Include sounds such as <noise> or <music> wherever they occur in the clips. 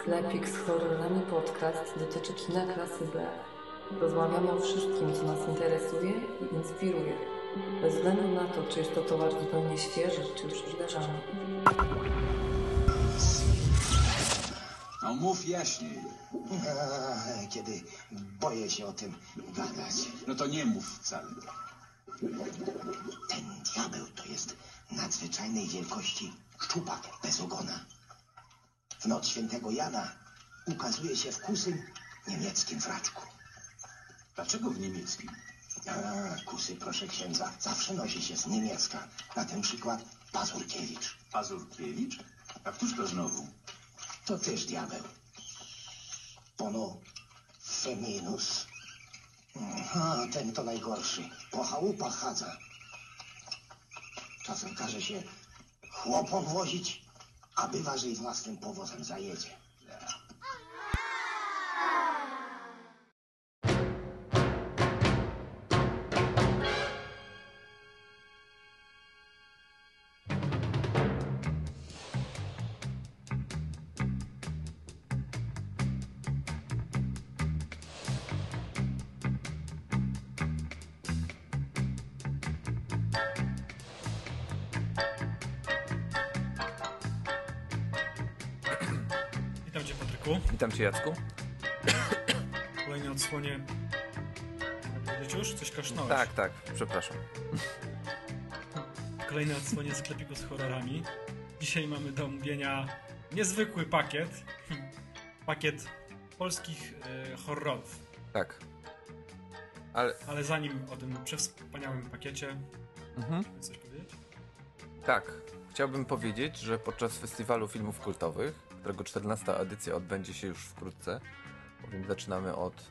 Sklepik z horrorami podcast dotyczy kina klasy B. Rozmawiamy o wszystkim, co nas interesuje i inspiruje. Bez względu na to, czy jest to towar zupełnie świeży, czy już wydarzany. No mów jaśniej. Kiedy boję się o tym gadać. No to nie mów wcale. Ten diabeł to jest nadzwyczajnej wielkości szczupak bez ogona. W noc świętego Jana ukazuje się w kusym niemieckim fraczku. Dlaczego w niemieckim? A, kusy, proszę księdza, zawsze nosi się z niemiecka. Na ten przykład Pazurkiewicz. Pazurkiewicz? A któż to znowu? To też diabeł. Pono Feminus. A, ten to najgorszy. Po chałupach chadza. Czasem każe się chłopom wozić, a bywa, że i własnym powozem zajedzie. Cię Jacku. Kolejne odsłonie. Już? Coś kasznąłeś? Tak, tak, przepraszam. Kolejne odsłonie sklepiku z horrorami. Dzisiaj mamy do omówienia niezwykły pakiet. Pakiet polskich e, horrorów. Tak. Ale Ale zanim o tym przewspaniałym pakiecie, mhm. chcesz coś powiedzieć? tak, chciałbym powiedzieć, że podczas festiwalu filmów kultowych, którego 14 edycja odbędzie się już wkrótce, bowiem zaczynamy od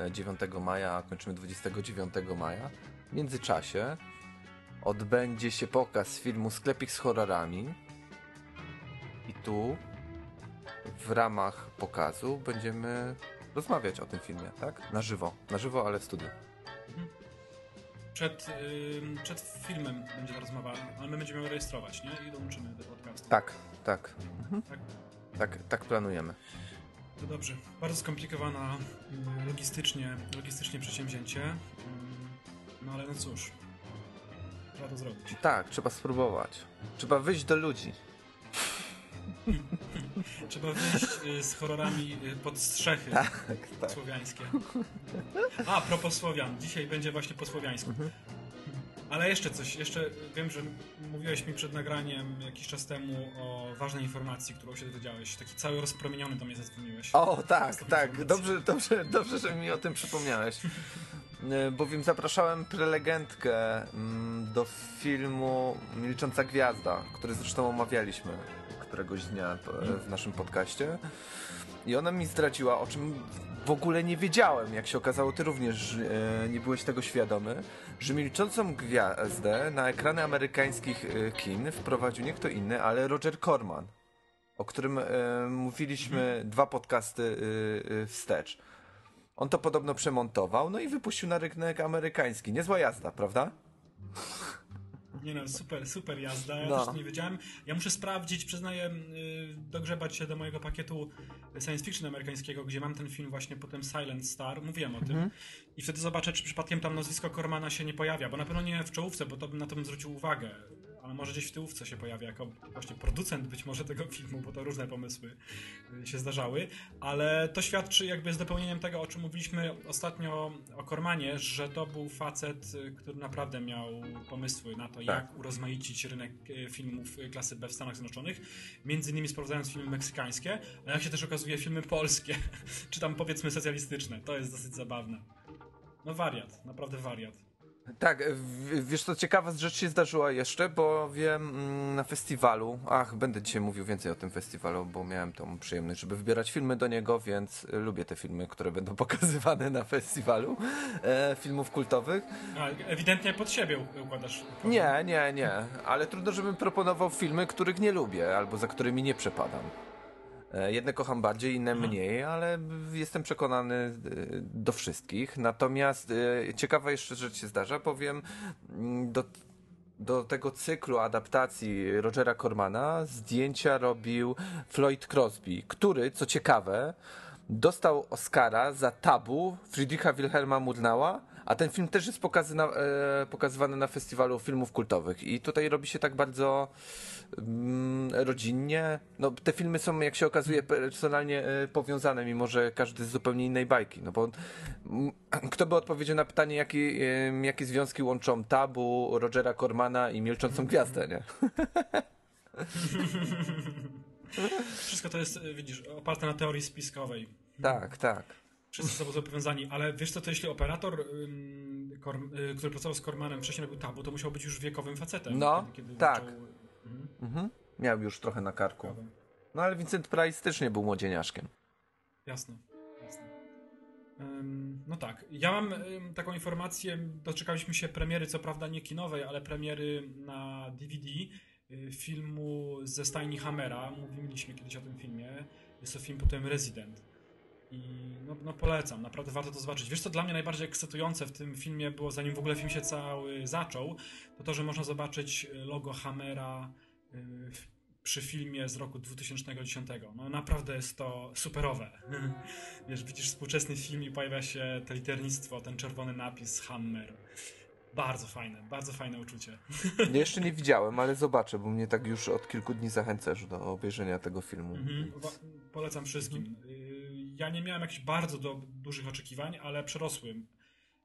e, 9 maja, a kończymy 29 maja, w międzyczasie odbędzie się pokaz filmu Sklepik z horrorami i tu w ramach pokazu będziemy rozmawiać o tym filmie, tak? Na żywo, na żywo, ale w studiu. Przed, ym, przed filmem będzie ta rozmowa, ale my będziemy ją rejestrować, nie? I dołączymy do podcastu. Tak, tak. Tak? Tak, tak planujemy. To dobrze. Bardzo skomplikowana mm, logistycznie, logistycznie przedsięwzięcie. Mm, No ale no cóż. Trzeba to zrobić. Tak, trzeba spróbować. Trzeba wyjść do ludzi. <laughs> Trzeba wyjść y, z horrorami y, pod strzechy Tak, tak. słowiańskie. A, propos Słowian. Dzisiaj będzie właśnie po słowiańsku. Mhm. Ale jeszcze coś. Jeszcze wiem, że mówiłeś mi przed nagraniem jakiś czas temu o ważnej informacji, którą się dowiedziałeś. Taki cały rozpromieniony do mnie zadzwoniłeś. O, tak, tak. Dobrze, dobrze, dobrze, że mi o tym przypomniałeś. <laughs> E, Bowiem zapraszałem prelegentkę mm, do filmu Milcząca Gwiazda, który zresztą omawialiśmy któregoś dnia w naszym podcaście. I ona mi zdradziła, o czym w ogóle nie wiedziałem, jak się okazało, ty również e, nie byłeś tego świadomy, że Milczącą Gwiazdę na ekrany amerykańskich e, kin wprowadził nie kto inny, ale Roger Corman, o którym e, mówiliśmy dwa podcasty e, e, wstecz. On to podobno przemontował, no i wypuścił na rynek amerykański. Niezła jazda, prawda? Nie no, super, super jazda. Ja No. też nie wiedziałem. Ja muszę sprawdzić, przyznaję, y, dogrzebać się do mojego pakietu science fiction amerykańskiego, gdzie mam ten film właśnie potem Silent Star. Mówiłem o tym. Mhm. I wtedy zobaczę, czy przypadkiem tam nazwisko Cormana się nie pojawia, bo na pewno nie w czołówce, bo to bym na to bym zwrócił uwagę. Ale może gdzieś w tyłówce się pojawia, jako właśnie producent być może tego filmu, bo to różne pomysły y, się zdarzały. Ale to świadczy jakby z dopełnieniem tego, o czym mówiliśmy ostatnio o Cormanie, że to był facet, y, który naprawdę miał pomysły na to, Tak. jak urozmaicić rynek e, filmów klasy B w Stanach Zjednoczonych, między innymi sprowadzając filmy meksykańskie, a jak się też okazuje filmy polskie, <laughs> czy tam powiedzmy socjalistyczne. To jest dosyć zabawne. No wariat, naprawdę wariat. Tak, wiesz co, ciekawa rzecz się zdarzyła jeszcze, bo wiem mm, na festiwalu, ach, będę dzisiaj mówił więcej o tym festiwalu, bo miałem tą przyjemność, żeby wybierać filmy do niego, więc y, lubię te filmy, które będą <laughs> pokazywane na festiwalu e, filmów kultowych. A, ewidentnie pod siebie układasz. Nie, nie, nie, ale trudno, żebym proponował filmy, których nie lubię, albo za którymi nie przepadam. E, Jedne kocham bardziej, inne mniej, ale jestem przekonany e, do wszystkich. Natomiast e, ciekawa jeszcze rzecz się zdarza, powiem, mm, do, do tego cyklu adaptacji Rogera Cormana zdjęcia robił Floyd Crosby, który, co ciekawe, dostał Oscara za tabu Friedricha Wilhelma Murnau'a, a ten film też jest pokazyna, e, pokazywany na festiwalu filmów kultowych. I tutaj robi się tak bardzo mm, rodzinnie. No, te filmy są, jak się okazuje, personalnie e, powiązane, mimo że każdy z zupełnie innej bajki. No bo mm, kto by odpowiedział na pytanie, jakie, em, jakie związki łączą tabu, Rogera Cormana i Milczącą Gwiazdę, nie? <laughs> Wszystko to jest, widzisz, oparte na teorii spiskowej. Tak, tak. Wszyscy są powiązani, ale wiesz co, to jeśli operator, ym, Korm, y, który pracował z Kormanem wcześniej robił tabu, to musiał być już wiekowym facetem. No, kiedy, kiedy tak. zaczął, mhm, Mhm. Miał już trochę na karku. No ale Vincent Price też nie był młodzieniaszkiem. Jasne, jasne. Ym, no tak, ja mam ym, taką informację, doczekaliśmy się premiery, co prawda nie kinowej, ale premiery na DVD y, filmu ze stajni Hammera. Mówiliśmy kiedyś o tym filmie. Jest to film potem Resident. I no, no polecam, naprawdę warto to zobaczyć. Wiesz co dla mnie najbardziej ekscytujące w tym filmie było, zanim w ogóle film się cały zaczął, to to, że można zobaczyć y, logo Hammera y, przy filmie z roku 2010. No naprawdę jest to superowe. <laughs> Wiesz, widzisz współczesny film i pojawia się to liternictwo, ten czerwony napis Hammer. Bardzo fajne, bardzo fajne uczucie. <laughs> Ja jeszcze nie widziałem, ale zobaczę, bo mnie tak już od kilku dni zachęcasz do obejrzenia tego filmu. Mhm. Wa- Polecam wszystkim. Y, Ja nie miałem jakichś bardzo do, dużych oczekiwań, ale przerosły.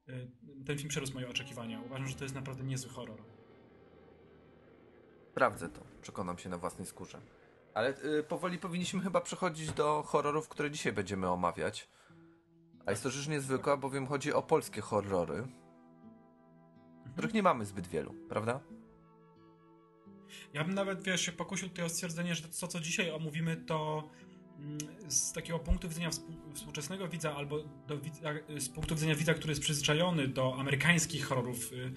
y, Ten film przerósł moje oczekiwania. Uważam, że to jest naprawdę niezły horror. Sprawdzę to, przekonam się na własnej skórze. Ale y, powoli powinniśmy chyba przechodzić do horrorów, które dzisiaj będziemy omawiać. A jest to rzecz niezwykła, bowiem chodzi o polskie horrory, których nie mamy zbyt wielu, prawda? Ja bym nawet, wiesz, się pokusił tutaj o stwierdzenie, że to, co dzisiaj omówimy, to z takiego punktu widzenia współ- współczesnego widza, albo do z punktu widzenia widza, który jest przyzwyczajony do amerykańskich horrorów, y,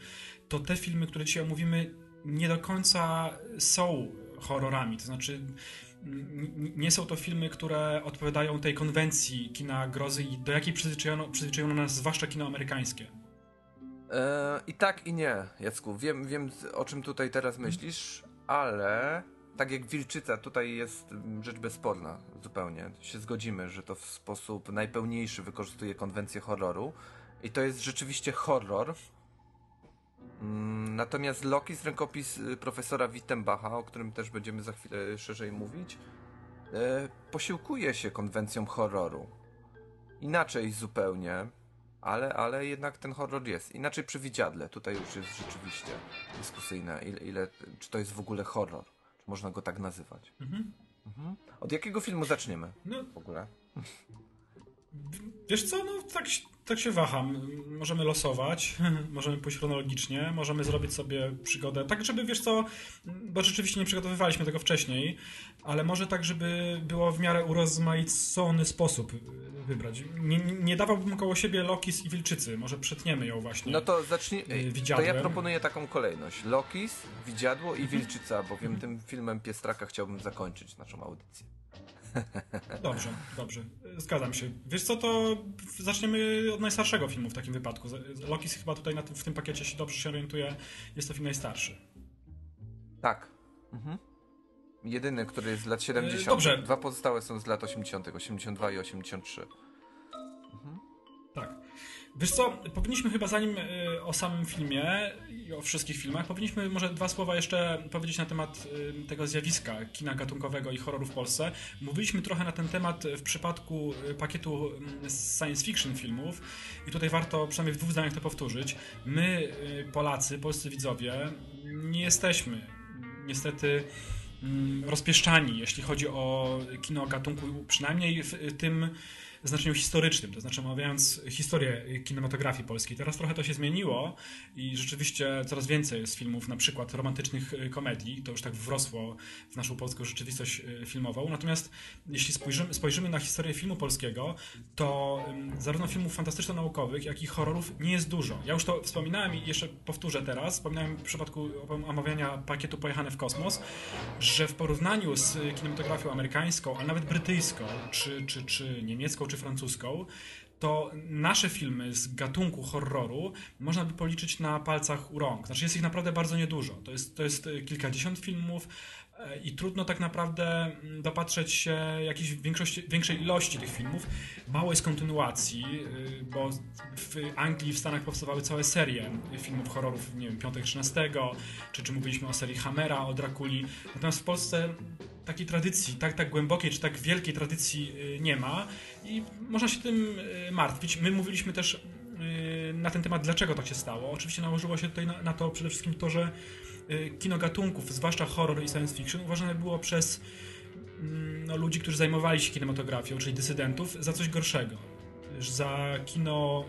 to te filmy, które dzisiaj omówimy, nie do końca są horrorami. To znaczy, mm, nie są to filmy, które odpowiadają tej konwencji kina grozy i do jakiej przyzwyczajono, przyzwyczajono nas, zwłaszcza kino amerykańskie. E, I tak i nie, Jacku. Wiem, wiem o czym tutaj teraz myślisz, ale tak jak Wilczyca, tutaj jest mm, rzecz bezsporna zupełnie. Się zgodzimy, że to w sposób najpełniejszy wykorzystuje konwencję horroru. I to jest rzeczywiście horror. Mm, Natomiast Loki z rękopis y, profesora Wittenbacha, o którym też będziemy za chwilę szerzej mówić, e, posiłkuje się konwencją horroru. Inaczej zupełnie, ale, ale jednak ten horror jest. Inaczej przy widziadle. Tutaj już jest rzeczywiście dyskusyjne, ile, ile, czy to jest w ogóle horror. Można go tak nazywać. Mhm. Mhm. Od jakiego filmu zaczniemy No, w ogóle? Wiesz co, no tak, tak się waham. Możemy losować, <laughs> możemy pójść chronologicznie, możemy zrobić sobie przygodę. Tak, żeby wiesz co, bo rzeczywiście nie przygotowywaliśmy tego wcześniej, ale może tak, żeby było w miarę urozmaicony sposób wybrać. Nie, nie- dawałbym koło siebie Lokis i Wilczycy, może przetniemy ją właśnie. No to zacznij. Y, To ja proponuję taką kolejność: Lokis, Widziadło i Wilczyca, bowiem tym filmem Piestraka chciałbym zakończyć naszą audycję. <laughs> Dobrze, dobrze. Zgadzam się. Wiesz co, to zaczniemy od najstarszego filmu w takim wypadku. Lokis chyba tutaj tym, w tym pakiecie się dobrze się orientuje. Jest to film najstarszy. Tak. Mhm. Jedyny, który jest z lat 70. Y, dobrze. Dwa pozostałe są z lat 80., 82 i 83. Tak. Wiesz co, powinniśmy chyba zanim y, o samym filmie i o wszystkich filmach, powinniśmy może dwa słowa jeszcze powiedzieć na temat y, tego zjawiska kina gatunkowego i horroru w Polsce. Mówiliśmy trochę na ten temat w przypadku pakietu y, science fiction filmów i tutaj warto przynajmniej w dwóch zdaniach to powtórzyć. My, Polacy, polscy widzowie, nie jesteśmy niestety mm, rozpieszczani, jeśli chodzi o kino gatunku, przynajmniej w tym znaczeniu historycznym, to znaczy omawiając historię kinematografii polskiej. Teraz trochę to się zmieniło i rzeczywiście coraz więcej jest filmów, na przykład romantycznych y, komedii, to już tak wrosło w naszą polską rzeczywistość y, filmową. Natomiast jeśli spojrzymy, spojrzymy na historię filmu polskiego, to zarówno filmów fantastyczno-naukowych, jak i horrorów nie jest dużo. Ja już to wspominałem i jeszcze powtórzę teraz, wspominałem w przypadku omawiania pakietu Pojechane w kosmos, że w porównaniu z kinematografią amerykańską, a nawet brytyjską, czy, czy, czy niemiecką, czy francuską, to nasze filmy z gatunku horroru można by policzyć na palcach u rąk. Znaczy jest ich naprawdę bardzo niedużo. To jest, to jest y, kilkadziesiąt filmów e, i trudno tak naprawdę mm, dopatrzeć się jakiejś większej ilości tych filmów. Mało jest kontynuacji, y, bo w Anglii, w Stanach powstawały całe serie filmów horrorów, nie wiem, Piątek 13, czy, czy mówiliśmy o serii Hammera, o Drakuli. Natomiast w Polsce takiej tradycji, tak, tak głębokiej czy tak wielkiej tradycji y, nie ma i można się tym y, martwić. My mówiliśmy też y, na ten temat, dlaczego tak się stało. Oczywiście nałożyło się tutaj na, to przede wszystkim to, że kino gatunków, zwłaszcza horror i science fiction, uważane było przez mm, no, ludzi, którzy zajmowali się kinematografią, czyli dysydentów, za coś gorszego. Za kino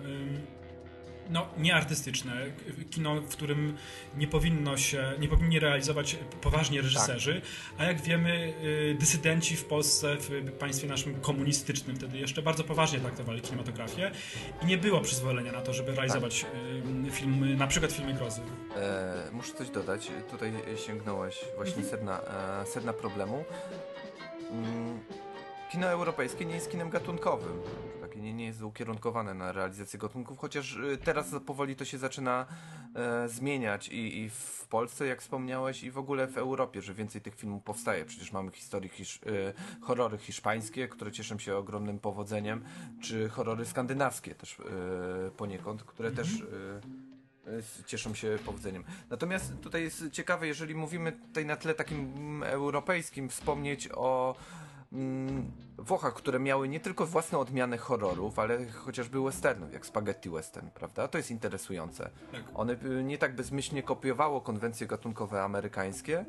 no, nieartystyczne, kino, w którym nie powinno się, nie powinni realizować poważnie reżyserzy, tak. a jak wiemy, y, dysydenci w Polsce, w państwie naszym komunistycznym wtedy jeszcze bardzo poważnie traktowali kinematografię i nie było przyzwolenia na to, żeby realizować tak. filmy, na przykład filmy grozy. E, muszę coś dodać, tutaj sięgnąłeś właśnie mhm. sedna, e, sedna problemu. Mm, kino europejskie nie jest kinem gatunkowym nie, nie jest ukierunkowane na realizację gatunków, chociaż y, teraz powoli to się zaczyna e, zmieniać i, i, w Polsce, jak wspomniałeś, i w ogóle w Europie, że więcej tych filmów powstaje. Przecież mamy historii, hisz, y, horrory hiszpańskie, które cieszą się ogromnym powodzeniem, czy horrory skandynawskie też y, poniekąd, które też cieszą się powodzeniem. Natomiast tutaj jest ciekawe, jeżeli mówimy tutaj na tle takim europejskim, wspomnieć o Mm, Włochach, które miały nie tylko własne odmiany horrorów, ale chociażby westernów, jak spaghetti western, prawda? To jest interesujące. Tak. One nie tak bezmyślnie kopiowało konwencje gatunkowe amerykańskie,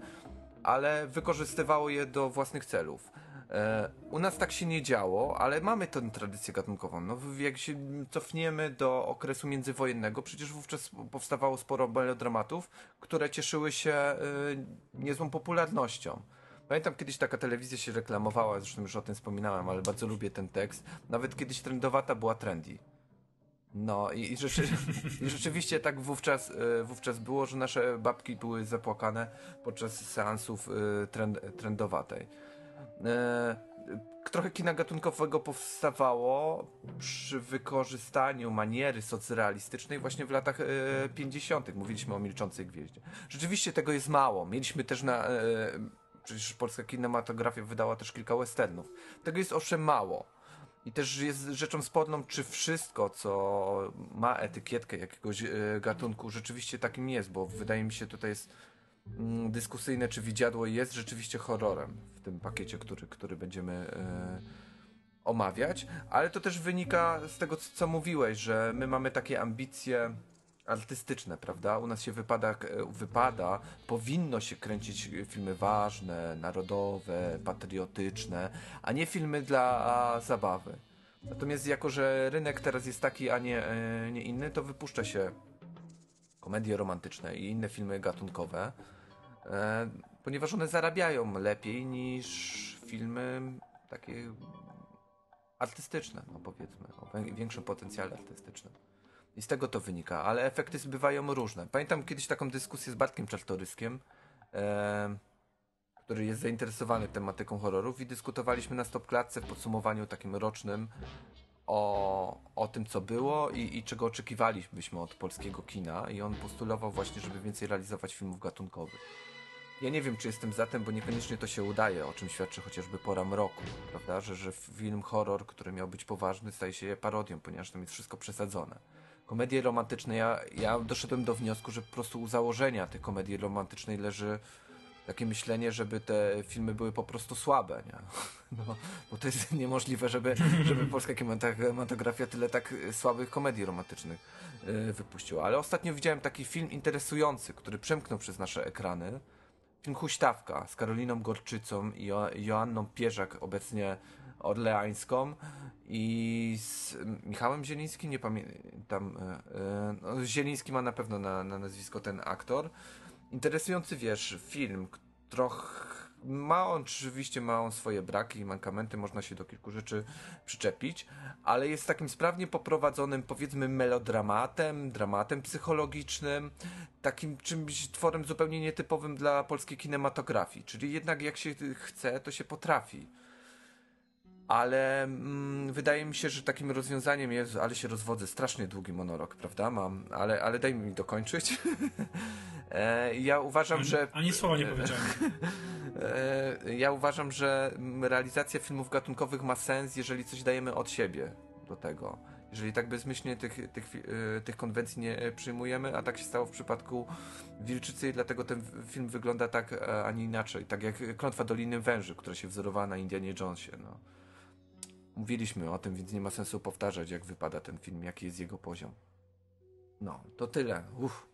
ale wykorzystywało je do własnych celów. E, u nas tak się nie działo, ale mamy tę tradycję gatunkową. No, jak się cofniemy do okresu międzywojennego, przecież wówczas powstawało sporo melodramatów, które cieszyły się y, niezłą popularnością. Pamiętam kiedyś taka telewizja się reklamowała, zresztą już o tym wspominałem, ale bardzo lubię ten tekst. Nawet kiedyś trendowata była trendy. No i, i, rzeczy, <laughs> i rzeczywiście tak wówczas, y, wówczas było, że nasze babki były zapłakane podczas seansów y, trend, trendowatej. Y, trochę kina gatunkowego powstawało przy wykorzystaniu maniery socrealistycznej właśnie w latach 50. Mówiliśmy o Milczącej Gwieździe. Rzeczywiście tego jest mało. Mieliśmy też na Przecież polska kinematografia wydała też kilka westernów. Tego jest owszem mało. I też jest rzeczą sporną, czy wszystko, co ma etykietkę jakiegoś e, gatunku, rzeczywiście takim jest, bo wydaje mi się tutaj jest mm, dyskusyjne, czy widziadło jest rzeczywiście horrorem w tym pakiecie, który, który będziemy e, omawiać. Ale to też wynika z tego, co mówiłeś, że my mamy takie ambicje artystyczne, prawda? U nas się wypada, wypada, powinno się kręcić filmy ważne, narodowe, patriotyczne, a nie filmy dla zabawy. Natomiast jako, że rynek teraz jest taki, a nie, e, nie inny, to wypuszcza się komedie romantyczne i inne filmy gatunkowe, e, ponieważ one zarabiają lepiej niż filmy takie artystyczne, no powiedzmy, o większym potencjale artystycznym. I z tego to wynika, ale efekty bywają różne. Pamiętam kiedyś taką dyskusję z Bartkiem Czartoryskiem, e, który jest zainteresowany tematyką horrorów i dyskutowaliśmy na stopklatce w podsumowaniu takim rocznym o, o tym, co było i, i czego oczekiwalibyśmy od polskiego kina i on postulował właśnie, żeby więcej realizować filmów gatunkowych. Ja nie wiem, czy jestem za tym, bo niekoniecznie to się udaje, o czym świadczy chociażby Pora Mroku, prawda? Że, że film horror, który miał być poważny, staje się parodią, ponieważ tam jest wszystko przesadzone komedie romantyczne, ja, ja doszedłem do wniosku, że po prostu u założenia tej komedii romantycznej leży takie myślenie, żeby te filmy były po prostu słabe, nie? <laughs> No, bo to jest niemożliwe, żeby, żeby polska kinematografia tyle tak słabych komedii romantycznych yy, wypuściła. Ale ostatnio widziałem taki film interesujący, który przemknął przez nasze ekrany. Film Huśtawka z Karoliną Gorczycą i jo Joanną Pierzak, obecnie orleańską i z Michałem Zielińskim, nie pamiętam, e, e, no, Zieliński ma na pewno na, na nazwisko ten aktor. Interesujący, wiesz, film, trochę ma on oczywiście ma on swoje braki i mankamenty, można się do kilku rzeczy przyczepić, ale jest takim sprawnie poprowadzonym, powiedzmy, melodramatem, dramatem psychologicznym, takim czymś tworem zupełnie nietypowym dla polskiej kinematografii. Czyli jednak jak się chce, to się potrafi. Ale mm, wydaje mi się, że takim rozwiązaniem jest, ale się rozwodzę, strasznie długi monolog, prawda? Mam, ale, ale daj mi dokończyć. <laughs> e, ja uważam, że. Ani słowa nie powiedziałem. <laughs> E, ja uważam, że mm, realizacja filmów gatunkowych ma sens, jeżeli coś dajemy od siebie do tego. Jeżeli tak bezmyślnie tych, tych, e, tych konwencji nie przyjmujemy, a tak się stało w przypadku Wilczycy i dlatego ten film wygląda tak, e, a nie inaczej. Tak jak Klątwa Doliny Węży, która się wzorowała na Indianie Jonesie. No. Mówiliśmy o tym, więc nie ma sensu powtarzać, jak wypada ten film, jaki jest jego poziom. No, to tyle. Uff.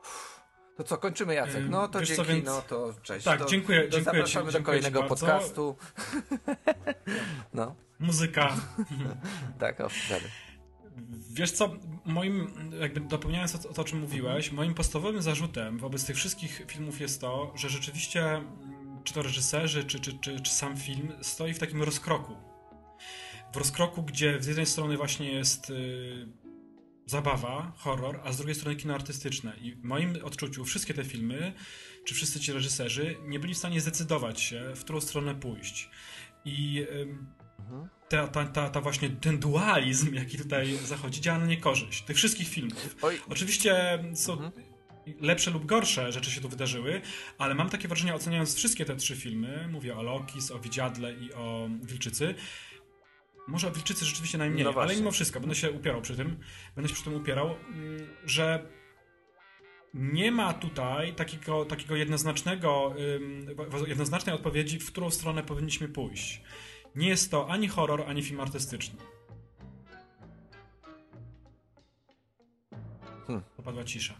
Uff. To co, kończymy Jacek? No to wiesz co, dzięki, więc- no to cześć. Tak, to, dziękuję- To dziękuję zapraszamy ci- do kolejnego podcastu. <laughs> no, Muzyka. <laughs> tak, o, dalej. Wiesz co, moim, jakby dopełniając to, to, o czym mówiłeś, moim podstawowym zarzutem wobec tych wszystkich filmów jest to, że rzeczywiście, mm, czy to reżyserzy, czy, czy, czy, czy sam film stoi w takim rozkroku. W rozkroku, gdzie z jednej strony właśnie jest y, zabawa, horror, a z drugiej strony kino artystyczne. I w moim odczuciu wszystkie te filmy, czy wszyscy ci reżyserzy nie byli w stanie zdecydować się, w którą stronę pójść. I ta, ta, ta, ta właśnie ten dualizm, jaki tutaj zachodzi, działa na niekorzyść tych wszystkich filmów. Oj, Oczywiście są lepsze lub gorsze rzeczy się tu wydarzyły, ale mam takie wrażenie, oceniając wszystkie te trzy filmy, mówię o Lokis, o Widziadle i o Wilczycy, może o Wilczycy rzeczywiście najmniej, No ale mimo wszystko, będę się upierał przy tym, będę się przy tym upierał, mm, że nie ma tutaj takiego, takiego jednoznacznego, jednoznacznej odpowiedzi, w którą stronę powinniśmy pójść. Nie jest to ani horror, ani film artystyczny. Hmm. Popadła cisza.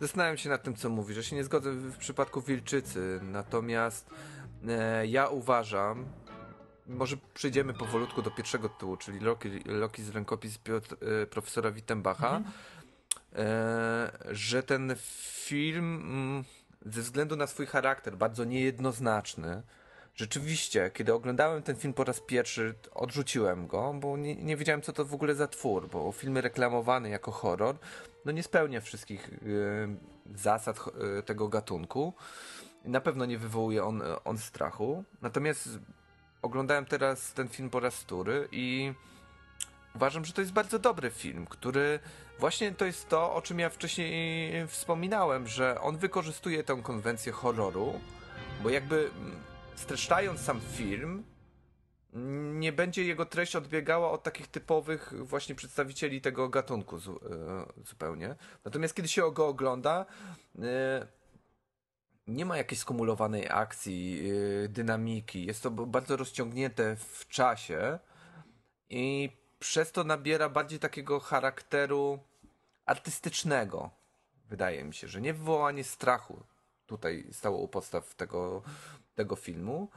Zastanawiam się nad tym, co mówisz. Ja się nie zgodzę w w przypadku Wilczycy, natomiast e, ja uważam, może przejdziemy powolutku do pierwszego tytułu, czyli Loki, Loki z rękopis Piotr, e, profesora Wittenbacha, e, że ten film mm, ze względu na swój charakter bardzo niejednoznaczny, Rzeczywiście, kiedy oglądałem ten film po raz pierwszy, odrzuciłem go, bo nie, nie wiedziałem, co to w ogóle za twór, bo film reklamowany jako horror, no nie spełnia wszystkich e, zasad e, tego gatunku. Na pewno nie wywołuje on, on strachu. Natomiast oglądałem teraz ten film po raz wtóry i uważam, że to jest bardzo dobry film, który właśnie to jest to, o czym ja wcześniej wspominałem, że on wykorzystuje tę konwencję horroru, bo jakby mm, streszczając sam film, nie będzie jego treść odbiegała od takich typowych właśnie przedstawicieli tego gatunku e, zupełnie. Natomiast kiedy się go ogląda, e, nie ma jakiejś skumulowanej akcji, e, dynamiki. Jest to bardzo rozciągnięte w czasie i przez to nabiera bardziej takiego charakteru artystycznego. Wydaje mi się, że nie wywołanie strachu tutaj stało u podstaw tego, tego filmu,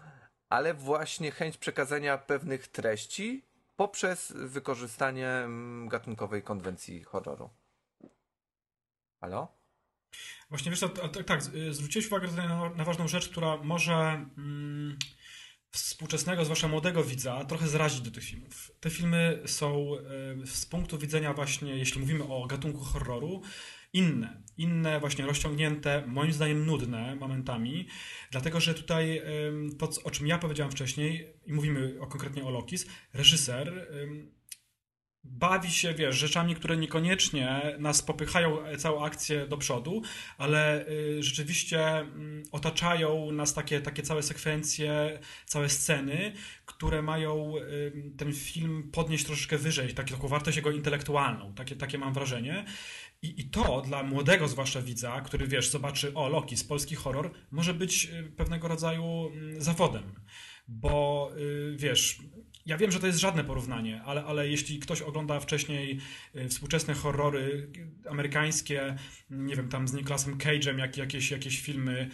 ale właśnie chęć przekazania pewnych treści poprzez wykorzystanie mm, gatunkowej konwencji horroru. Halo? Właśnie wiesz tak, z- zwróciłeś uwagę tutaj na, na ważną rzecz, która może mm, współczesnego, zwłaszcza młodego widza, trochę zrazić do tych filmów. Te filmy są e, z punktu widzenia właśnie, jeśli mówimy o gatunku horroru, inne. Inne, właśnie rozciągnięte, moim zdaniem nudne momentami, dlatego że tutaj, em, to o czym ja powiedziałem wcześniej, i mówimy o, konkretnie o Lokis, reżyser em, bawi się, wiesz, rzeczami, które niekoniecznie nas popychają całą akcję do przodu, ale y, rzeczywiście mm, otaczają nas takie, takie całe sekwencje, całe sceny, które mają y, ten film podnieść troszeczkę wyżej, takie, taką wartość jego intelektualną, takie, takie mam wrażenie. I, I to dla młodego zwłaszcza widza, który wiesz, zobaczy, o Loki, z polski horror, może być y, pewnego rodzaju mm, zawodem. Bo wiesz, ja wiem, że to jest żadne porównanie, ale, ale jeśli ktoś ogląda wcześniej y, współczesne horrory amerykańskie, nie wiem, tam z Nicolasem Cage'em, jak, jakieś, jakieś filmy,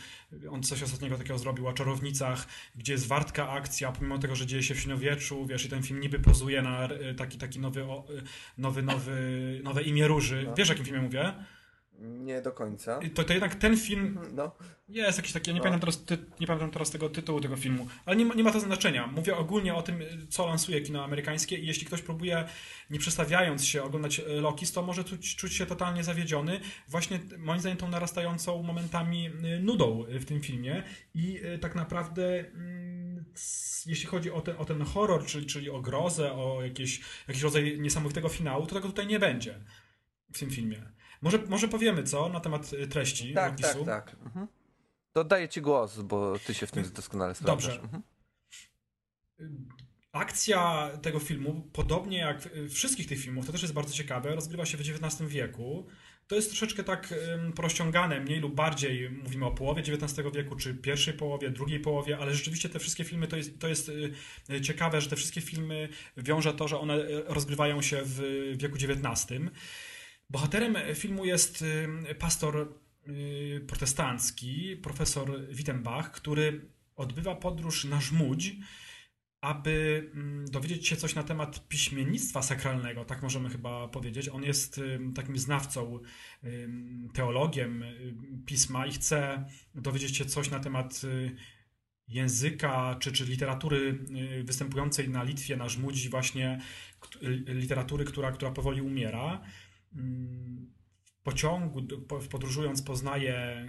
on coś ostatniego takiego zrobił o czarownicach, gdzie jest wartka akcja, pomimo tego, że dzieje się w średniowieczu, wiesz, i ten film niby pozuje na y, taki, taki nowy, y, nowy, nowy, nowe imię róży. Wiesz, o jakim filmie mówię? Nie do końca. To, to jednak ten film No. jest jakiś taki, ja nie, No. pamiętam teraz, ty, nie pamiętam teraz tego tytułu tego filmu, ale nie ma, nie ma to znaczenia. Mówię ogólnie o tym, co lansuje kino amerykańskie i jeśli ktoś próbuje, nie przestawiając się, oglądać e, Lokis, to może czuć, czuć się totalnie zawiedziony właśnie moim zdaniem tą narastającą momentami e, nudą w tym filmie i e, tak naprawdę mm, jeśli chodzi o ten, o ten horror, czyli, czyli o grozę, o jakieś, jakiś rodzaj niesamowitego finału, to tego tutaj nie będzie w tym filmie. Może, może powiemy co na temat y, treści Tak, opisu? tak, tak. Mhm. To daję ci głos, bo ty się w tym doskonale sprawdzasz. Dobrze. Mhm. Akcja tego filmu, podobnie jak y, wszystkich tych filmów, to też jest bardzo ciekawe, rozgrywa się w XIX wieku. To jest troszeczkę tak ym, rozciągane, mniej lub bardziej mówimy o połowie XIX wieku, czy pierwszej połowie, drugiej połowie, ale rzeczywiście te wszystkie filmy, to jest, to jest y, ciekawe, że te wszystkie filmy wiąże to, że one y, rozgrywają się w wieku XIX. Bohaterem filmu jest y, pastor y, protestancki, profesor Wittenbach, który odbywa podróż na Żmudź, aby mm, dowiedzieć się coś na temat piśmiennictwa sakralnego, tak możemy chyba powiedzieć. On jest ym, takim znawcą, teologiem y, pisma i chce dowiedzieć się coś na temat y, języka czy, czy literatury y, występującej na Litwie, na Żmudzi, właśnie y, literatury, która, która powoli umiera. W pociągu, podróżując, poznaje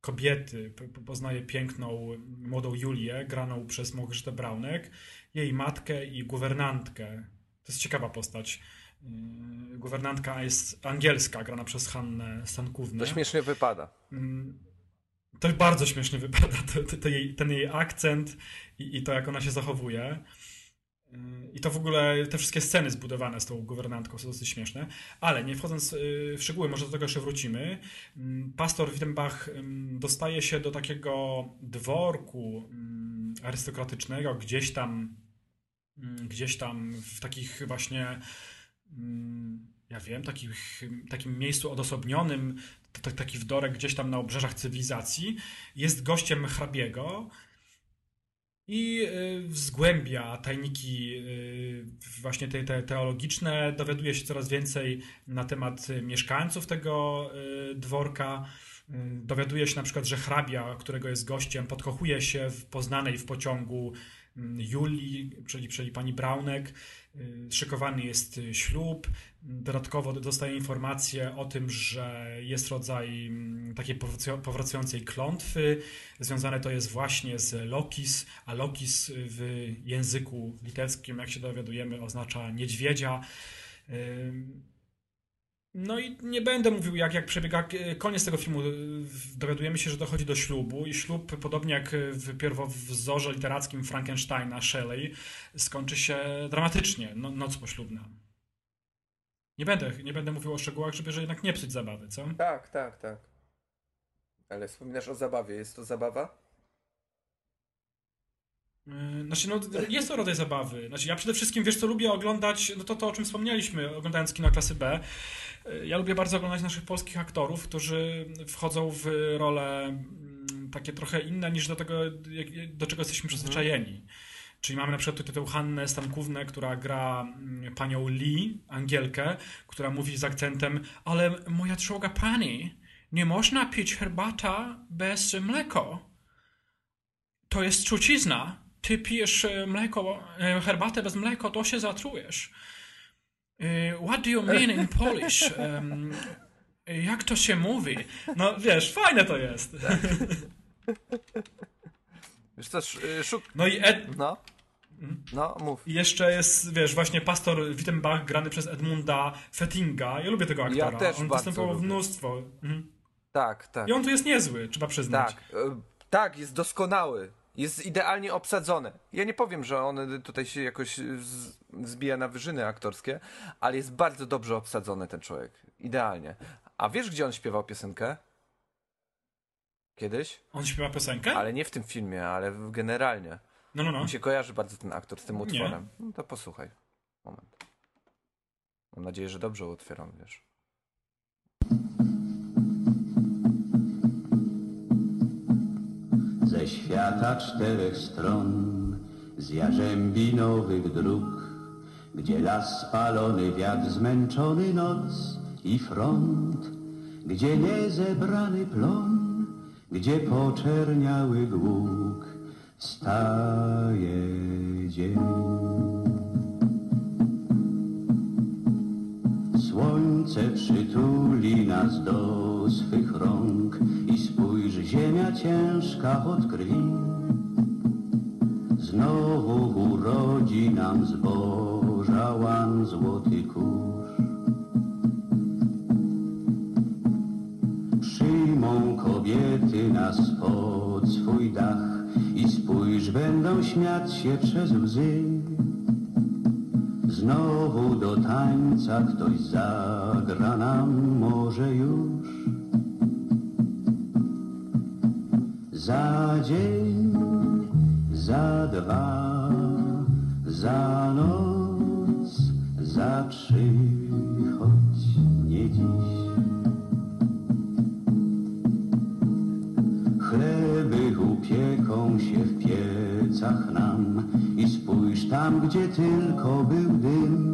kobiety, po- po- poznaje piękną młodą Julię, graną przez Małgorzatę Braunek, jej matkę i guwernantkę. To jest ciekawa postać. Yy, Guwernantka jest angielska, grana przez Hannę Stankównę. To śmiesznie wypada. Mm, To bardzo śmiesznie wypada, to, to, to jej, ten jej akcent i, i to, jak ona się zachowuje. I to w ogóle, te wszystkie sceny zbudowane z tą guwernantką są dosyć śmieszne. Ale nie wchodząc yy, w szczegóły, może do tego jeszcze wrócimy. Mm, Pastor Wittenbach ym, dostaje się do takiego dworku ym, arystokratycznego, gdzieś tam, gdzieś tam w takich właśnie, ja wiem, takich, takim miejscu odosobnionym, taki wdorek gdzieś tam na obrzeżach cywilizacji. Jest gościem hrabiego i y, zgłębia tajniki y, właśnie te, te teologiczne, dowiaduje się coraz więcej na temat y, mieszkańców tego dworka. Dowiaduje się na przykład, że hrabia, którego jest gościem, podkochuje się w poznanej w pociągu Julii, czyli, czyli pani Braunek. Y, Szykowany jest y, ślub. Dodatkowo dostaje informację o tym, że jest rodzaj mm, takiej powraca- powracającej klątwy. Związane to jest właśnie z Lokis, a Lokis w języku litewskim, jak się dowiadujemy, oznacza niedźwiedzia. No i nie będę mówił, jak, jak przebiega e, koniec tego filmu. Dowiadujemy się, że dochodzi do ślubu i ślub, podobnie jak w pierwowzorze literackim Frankensteina Shelley, skończy się dramatycznie, no, noc poślubna. Nie będę, nie będę mówił o szczegółach, żeby że jednak nie psuć zabawy, co? Tak, tak, tak. Ale wspominasz o zabawie. Jest to zabawa? Yy, Znaczy, no, jest to rodzaj zabawy. Znaczy, ja przede wszystkim, wiesz co, lubię oglądać, no to to, o czym wspomnieliśmy, oglądając kino klasy B. Yy, Ja lubię bardzo oglądać naszych polskich aktorów, którzy wchodzą w role mm, takie trochę inne niż do tego, do czego jesteśmy przyzwyczajeni. Czyli mamy na przykład tutaj tę Hannę Stankównę, która gra mm, panią Lee, Angielkę, która mówi z akcentem, ale moja droga pani, nie można pić herbata bez mleko. To jest trucizna. Ty pijesz e, mleko, e, herbatę bez mleka, to się zatrujesz. E, What do you mean in Polish? <laughs> E, jak to się mówi? No wiesz, fajne to jest. <laughs> Wiesz co, szuk... No i Ed, No. No, mów. i jeszcze jest, wiesz, właśnie pastor Wittenbach grany przez Edmunda Fettinga. Ja lubię tego aktora. też on występował w lubię. mnóstwo. Mhm. Tak, tak. I on tu jest niezły, trzeba przyznać. Tak, tak, jest doskonały. Jest idealnie obsadzony. Ja nie powiem, że on tutaj się jakoś zbija na wyżyny aktorskie, ale jest bardzo dobrze obsadzony ten człowiek. Idealnie. A wiesz, gdzie on śpiewał piosenkę? Kiedyś? On śpiewa piosenkę? Ale nie w tym filmie, ale generalnie. No, no, no. Mi się kojarzy bardzo ten aktor z tym Nie. utworem. No to posłuchaj. Moment. Mam nadzieję, że dobrze utwieram, wiesz. Ze świata czterech stron, z jarzębi nowych dróg, gdzie las spalony, wiatr zmęczony, noc i front, gdzie niezebrany plon, gdzie poczerniały głuk, staje dzień. Słońce przytuli nas do swych rąk spójrz, ziemia ciężka od krwi. Znowu urodzi nam zboża łan złoty kurz. Przyjmą kobiety nas pod swój dach i spójrz, będą śmiać się przez łzy. Znowu do tańca ktoś zagra nam może już. Za dzień, za dwa, za noc, za trzy, choć nie dziś. Chleby upieką się w piecach nam i spójrz tam, gdzie tylko był dym.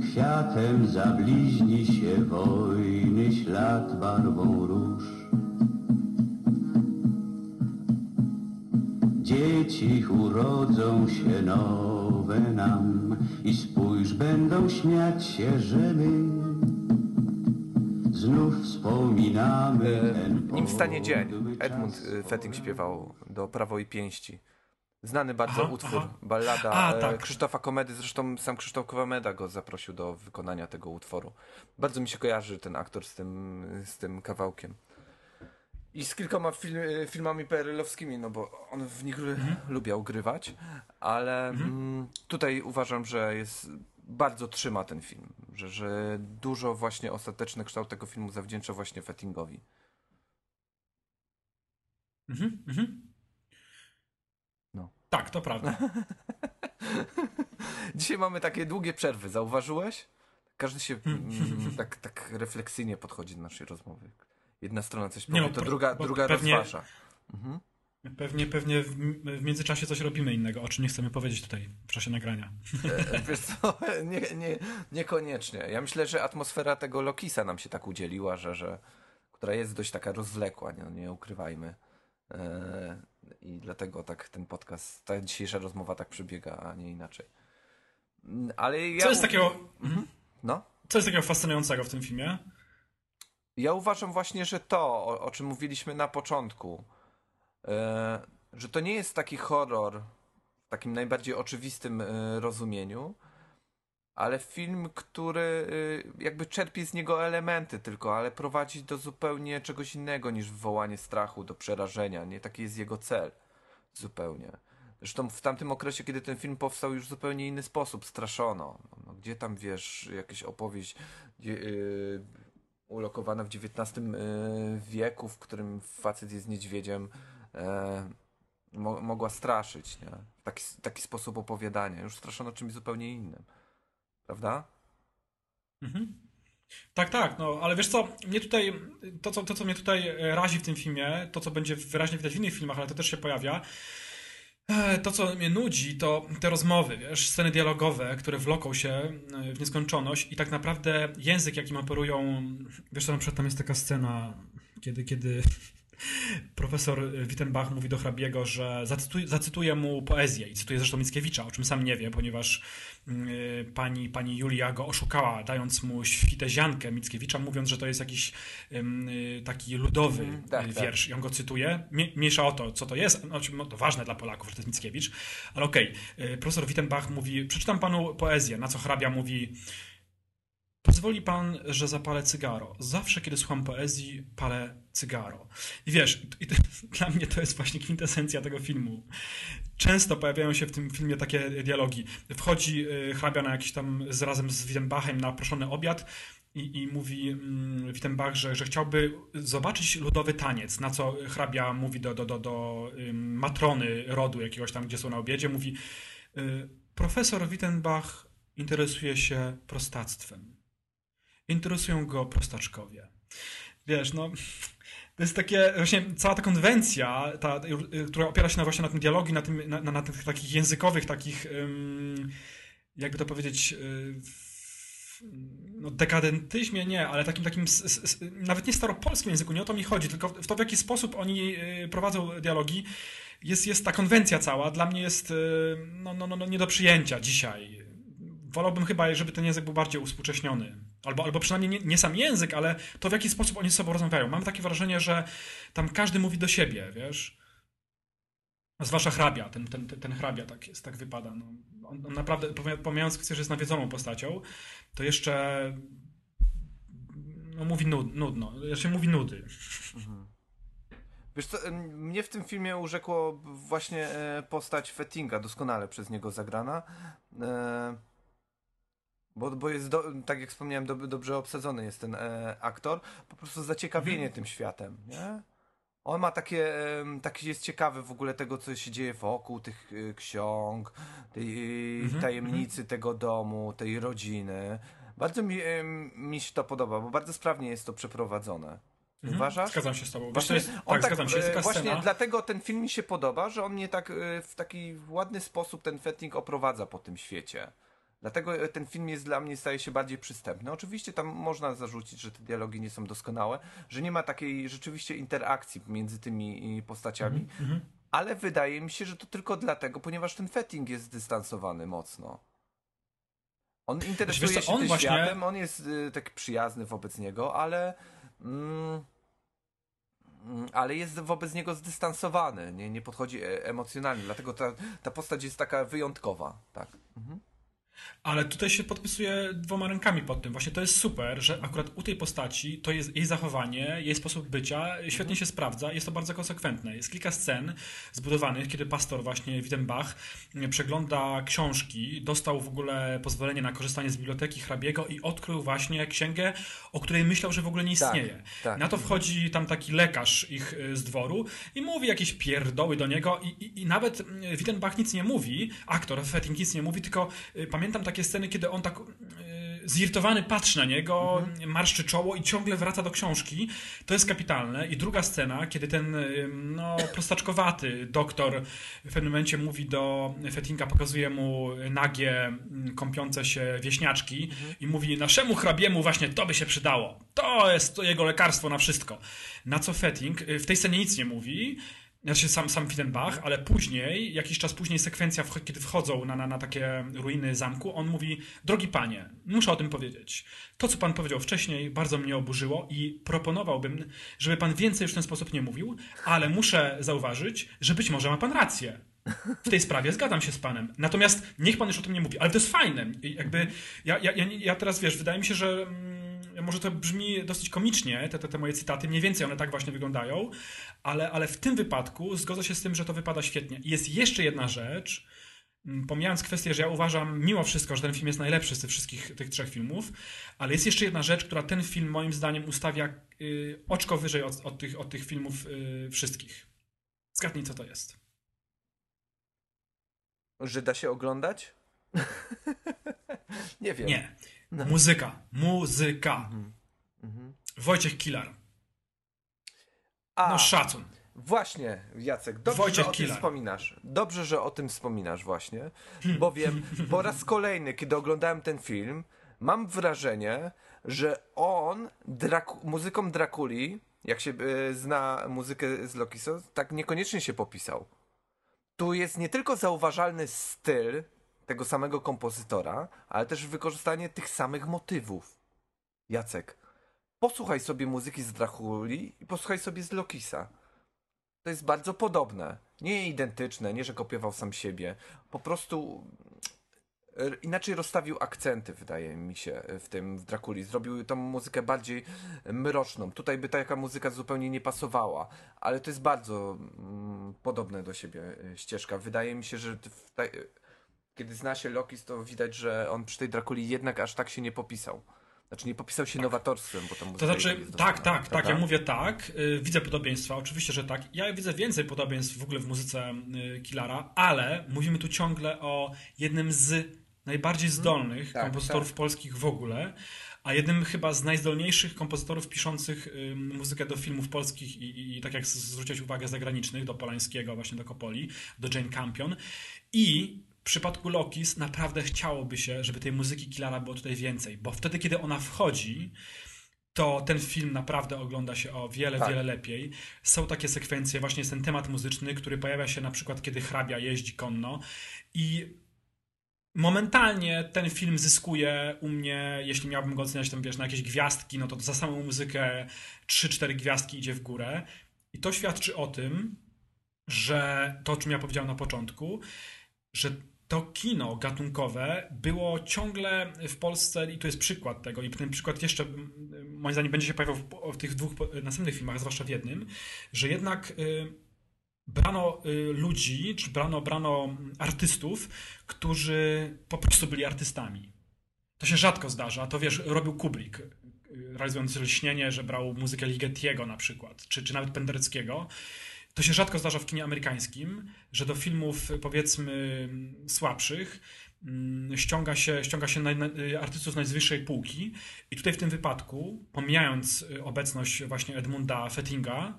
Kwiatem zabliźni się wojny ślad barwą róż. Dzieci urodzą się nowe nam i spójrz, będą śmiać się, że my znów wspominamy ten Nim stanie dzień. Edmund y, Fetting śpiewał do Prawo i Pięści. Znany bardzo Aha, utwór, aha. ballada A, e, tak. Krzysztofa Komedy, zresztą sam Krzysztof Komeda go zaprosił do wykonania tego utworu. Bardzo mi się kojarzy ten aktor z tym, z tym kawałkiem. I z kilkoma film, filmami PRL-owskimi, no bo on w nich Mhm. lubiał grywać, ale mm, tutaj uważam, że jest bardzo trzyma ten film, że, że dużo właśnie ostateczny kształt tego filmu zawdzięcza właśnie Fettingowi. Mhm, mhm. No. Tak, to prawda. <laughs> Dzisiaj mamy takie długie przerwy, zauważyłeś? Każdy się mm, tak, tak refleksyjnie podchodzi do naszej rozmowy. Jedna strona coś Nie powie, no, to druga, bo druga pewnie- rozważa. Mhm. Pewnie, pewnie w, w międzyczasie coś robimy innego, o czym nie chcemy powiedzieć tutaj w czasie nagrania. E, Wiesz co, <laughs> nie, nie, niekoniecznie. Ja myślę, że atmosfera tego Lokisa nam się tak udzieliła, że, że która jest dość taka rozwlekła, nie, nie ukrywajmy. E, I dlatego tak ten podcast, ta dzisiejsza rozmowa tak przebiega, a nie inaczej. Mm, Ale ja... Co jest takiego, No? co jest takiego fascynującego w tym filmie? Ja uważam właśnie, że to, o, o czym mówiliśmy na początku, e, że to nie jest taki horror w takim najbardziej oczywistym e, rozumieniu, ale film, który e, jakby czerpie z niego elementy tylko, ale prowadzi do zupełnie czegoś innego niż wywołanie strachu, do przerażenia. Nie taki jest jego cel. Zupełnie. Zresztą w tamtym okresie, kiedy ten film powstał, już w zupełnie inny sposób straszono. No, gdzie tam wiesz, jakaś opowieść gdzie, yy, ulokowana w XIX yy, wieku, w którym facet jest niedźwiedziem, e, mo mogła straszyć. Nie? Taki, taki sposób opowiadania. Już straszono czymś zupełnie innym. Prawda? Mhm. Tak, tak, no ale wiesz co, mnie tutaj, to co, to co mnie tutaj e, razi w tym filmie, to co będzie wyraźnie widać w innych filmach, ale to też się pojawia, e, to co mnie nudzi, to te rozmowy, wiesz, sceny dialogowe, które wloką się e, w nieskończoność i tak naprawdę język, jakim operują, wiesz na przykład tam jest taka scena, kiedy, kiedy profesor Wittenbach mówi do hrabiego, że zacytuje, zacytuje mu poezję i cytuje zresztą Mickiewicza, o czym sam nie wie, ponieważ y, pani, pani Julia go oszukała, dając mu świteziankę Mickiewicza, mówiąc, że to jest jakiś ym, y, taki ludowy Mhm, tak, y, tak. wiersz. I on go cytuje. Mniejsza o to, co to jest. No, no, to ważne dla Polaków, że to jest Mickiewicz. Ale okej, y, profesor Wittenbach mówi, przeczytam panu poezję, na co hrabia mówi Pozwoli pan, że zapalę cygaro. Zawsze, kiedy słucham poezji, palę cygaro. I wiesz, i to, dla mnie to jest właśnie kwintesencja tego filmu. Często pojawiają się w tym filmie takie dialogi. Wchodzi y, hrabia na jakiś tam z, razem z Wittenbachem na proszony obiad i, i mówi mm, Wittenbach, że, że chciałby zobaczyć ludowy taniec, na co hrabia mówi do, do, do, do matrony rodu jakiegoś tam, gdzie są na obiedzie, mówi y, profesor Wittenbach interesuje się prostactwem. Interesują go prostaczkowie. Wiesz, no... To jest takie, właśnie cała ta konwencja, ta, która opiera się na właśnie na tym dialogu, na, tym, na, na, tych takich językowych, takich, jakby to powiedzieć, y, no, dekadentyzmie nie, ale takim takim, s, s, nawet nie staropolskim języku, nie o to mi chodzi, tylko w to, w jaki sposób oni y, prowadzą dialogi, jest, jest ta konwencja cała, dla mnie jest y, no, no, no, no, nie do przyjęcia dzisiaj. Wolałbym chyba, żeby ten język był bardziej uspółcześniony. Albo, albo przynajmniej nie, nie sam język, ale to w jaki sposób oni ze sobą rozmawiają. Mam takie wrażenie, że tam każdy mówi do siebie, wiesz? Zwłaszcza hrabia, ten, ten, ten hrabia tak jest, tak wypada. No. On, on naprawdę, pomijając że jest nawiedzoną postacią, to jeszcze no, mówi nud, nudno, jeszcze mówi nudy. Wiesz co, mnie w tym filmie urzekło właśnie e, postać Fettinga, doskonale przez niego zagrana. E, Bo, bo jest, do, tak jak wspomniałem, dob, dobrze obsadzony jest ten e, aktor. Po prostu zaciekawienie tym światem, nie? On ma takie, taki jest ciekawy w ogóle tego, co się dzieje wokół tych e, ksiąg, tej Mhm, tajemnicy tego domu, tej rodziny. Bardzo mi, mi się to podoba, bo bardzo sprawnie jest to przeprowadzone. Mhm. Uważasz? Zgadzam się z tobą. Właśnie on tak, zgadzam się. E, właśnie scena, dlatego ten film mi się podoba, że on mnie tak e, w taki ładny sposób ten setting oprowadza po tym świecie. Dlatego e, ten film jest dla mnie staje się bardziej przystępny. Oczywiście tam można zarzucić, że te dialogi nie są doskonałe, że nie ma takiej rzeczywiście interakcji między tymi e, postaciami, Mhm. ale wydaje mi się, że to tylko dlatego, ponieważ ten setting jest zdystansowany mocno. On interesuje wiesz się on tym właśnie- światem, on jest y, tak przyjazny wobec niego, ale mm, mm, ale jest wobec niego zdystansowany, nie, nie podchodzi emocjonalnie, dlatego ta, ta postać jest taka wyjątkowa, tak. Mhm. Ale tutaj się podpisuję dwoma rękami pod tym. Właśnie to jest super, że akurat u tej postaci to jest jej zachowanie, jej sposób bycia świetnie się sprawdza, jest to bardzo konsekwentne. Jest kilka scen zbudowanych, kiedy pastor właśnie Wittenbach przegląda książki, dostał w ogóle pozwolenie na korzystanie z biblioteki hrabiego i odkrył właśnie księgę, o której myślał, że w ogóle nie Tak, istnieje. tak. Na to wchodzi tam taki lekarz ich y, z dworu i mówi jakieś pierdoły do niego i, i, i nawet y, Wittenbach nic nie mówi, aktor Fetting nic nie mówi, tylko y, pamiętam takie sceny, kiedy on tak y, zirytowany patrzy na niego, Mhm. marszczy czoło i ciągle wraca do książki. To jest kapitalne. I druga scena, kiedy ten no, prostaczkowaty doktor w pewnym momencie mówi do Fettinga, pokazuje mu nagie, kąpiące się wieśniaczki Mhm. i mówi, naszemu hrabiemu właśnie to by się przydało. To jest jego lekarstwo na wszystko. Na co Fetting y, w tej scenie nic nie mówi, znaczy sam, sam Wittenbach, ale później, jakiś czas później sekwencja, kiedy wchodzą na, na, na takie ruiny zamku, on mówi, drogi panie, muszę o tym powiedzieć. To, co pan powiedział wcześniej, bardzo mnie oburzyło i proponowałbym, żeby pan więcej już w ten sposób nie mówił, ale muszę zauważyć, że być może ma pan rację. W tej sprawie zgadzam się z panem. Natomiast niech pan już o tym nie mówi. Ale to jest fajne. Jakby ja, ja, ja, ja teraz wiesz, wydaje mi się, że mm, może to brzmi dosyć komicznie, te, te, te moje cytaty, mniej więcej one tak właśnie wyglądają, ale, ale w tym wypadku zgodzę się z tym, że to wypada świetnie. Jest jeszcze jedna rzecz, pomijając kwestię, że ja uważam mimo wszystko, że ten film jest najlepszy z tych wszystkich tych trzech filmów, ale jest jeszcze jedna rzecz, która ten film moim zdaniem ustawia y, oczko wyżej od, od, tych, od tych filmów y, wszystkich. Zgadnij, co to jest. Że da się oglądać? <laughs> nie wiem. Nie. Muzyka. Muzyka. Mhm. Wojciech Kilar. A, No szacun. Właśnie, Jacek, dobrze, Wojciech że o tym Kilar. wspominasz. Dobrze, że o tym wspominasz właśnie, bowiem <laughs> po raz kolejny, kiedy oglądałem ten film, mam wrażenie, że on Draku- muzyką Drakuli, jak się e, zna muzykę z Lokiso, tak niekoniecznie się popisał. Tu jest nie tylko zauważalny styl tego samego kompozytora, ale też wykorzystanie tych samych motywów. Jacek, posłuchaj sobie muzyki z Drakuli i posłuchaj sobie z Lokisa. To jest bardzo podobne. Nie identyczne, nie że kopiował sam siebie. Po prostu e, inaczej rozstawił akcenty, wydaje mi się, w tym w Drakuli. Zrobił tą muzykę bardziej mroczną. Tutaj by taka muzyka zupełnie nie pasowała, ale to jest bardzo mm, podobne do siebie e, ścieżka. Wydaje mi się, że w kiedy zna się Lokis, to widać, że on przy tej Drakuli jednak aż tak się nie popisał. Znaczy nie popisał się nowatorstwem, bo muzyka To znaczy, jest tak, tak, tak, prawda? ja mówię tak, y, widzę podobieństwa, oczywiście, że tak. Ja widzę więcej podobieństw w ogóle w muzyce y, Killara, ale mówimy tu ciągle o jednym z najbardziej zdolnych tak, kompozytorów tak. polskich w ogóle, a jednym chyba z najzdolniejszych kompozytorów piszących muzykę do filmów polskich i, i, i tak jak z- zwrócić uwagę zagranicznych, do Polańskiego, właśnie do Kopoli, do Jane Campion. I w przypadku Lokis naprawdę chciałoby się, żeby tej muzyki Killara było tutaj więcej, bo wtedy, kiedy ona wchodzi, to ten film naprawdę ogląda się o wiele, Tak. wiele lepiej. Są takie sekwencje, właśnie jest ten temat muzyczny, który pojawia się na przykład, kiedy hrabia jeździ konno i momentalnie ten film zyskuje u mnie, jeśli miałbym go oceniać tam, wiesz, na jakieś gwiazdki, no to za samą muzykę 3-4 gwiazdki idzie w górę i to świadczy o tym, że to, o czym ja powiedziałem na początku, że to kino gatunkowe było ciągle w Polsce, i to jest przykład tego, i ten przykład jeszcze, moim zdaniem, będzie się pojawiał w, w tych dwóch następnych filmach, zwłaszcza w jednym, że jednak y, brano y, ludzi, czy brano, brano artystów, którzy po prostu byli artystami. To się rzadko zdarza, to wiesz, robił Kubrick, y, realizując Lśnienie, że brał muzykę Ligetiego na przykład, czy, czy nawet Pendereckiego. To się rzadko zdarza w kinie amerykańskim, że do filmów powiedzmy słabszych mm, ściąga się, ściąga się naj, naj, artystów z najwyższej półki. I tutaj w tym wypadku, pomijając y, obecność właśnie Edmunda Fettinga,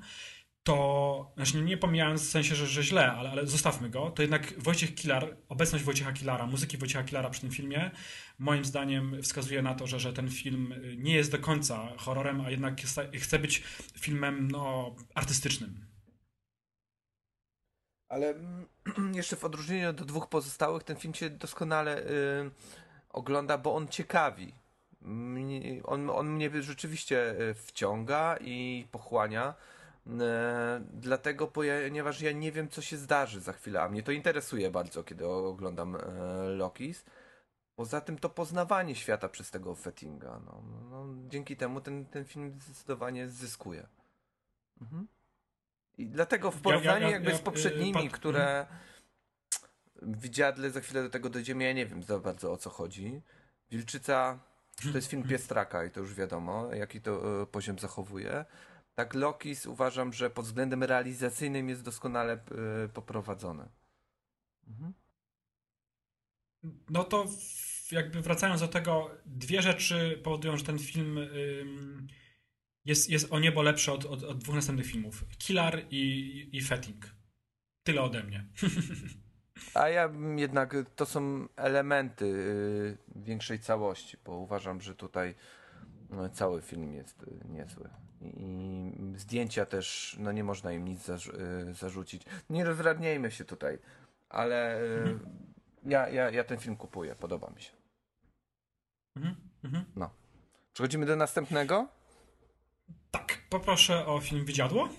to, znaczy nie pomijając w sensie, że, że źle, ale, ale zostawmy go, to jednak Wojciech Kilar, obecność Wojciecha Kilara, muzyki Wojciecha Kilara przy tym filmie, moim zdaniem wskazuje na to, że, że ten film y, nie jest do końca horrorem, a jednak chce być filmem no, artystycznym. Ale mm, <clears throat> jeszcze w odróżnieniu do dwóch pozostałych, ten film się doskonale y, ogląda, bo on ciekawi. Mnie- On, on mnie rzeczywiście y, wciąga i pochłania. y, Dlatego, ponieważ ja nie wiem, co się zdarzy za chwilę, a mnie to interesuje bardzo, kiedy oglądam e, Lokis. Poza tym to poznawanie świata przez tego Fettinga. No, no, dzięki temu ten, ten film zdecydowanie zyskuje. Mhm. I dlatego w Ja- ja- porównaniu ja- jakby ja, z poprzednimi, y, pat- które w Dziadle, za chwilę do tego dojdziemy, ja nie wiem za bardzo o co chodzi. Wilczyca to jest film Piestraka i to już wiadomo, jaki to e, poziom zachowuje. Tak Lokis uważam, że pod względem realizacyjnym jest doskonale e, poprowadzony. Mhm. No to w- jakby wracając do tego, dwie rzeczy powodują, że ten film ym, jest, jest o niebo lepszy od, od, od dwóch następnych filmów. Killer i, i Fetting. Tyle ode mnie. <laughs> A ja jednak to są elementy y, większej całości, bo uważam, że tutaj no, cały film jest y, niezły. I, zdjęcia też, no nie można im nic y, zarzucić. Nie rozradniejmy się tutaj, ale y, ja, ja, ja ten film kupuję, podoba mi się. Mhm, mhm. Przechodzimy do następnego. Tak, poproszę o film Widziadło.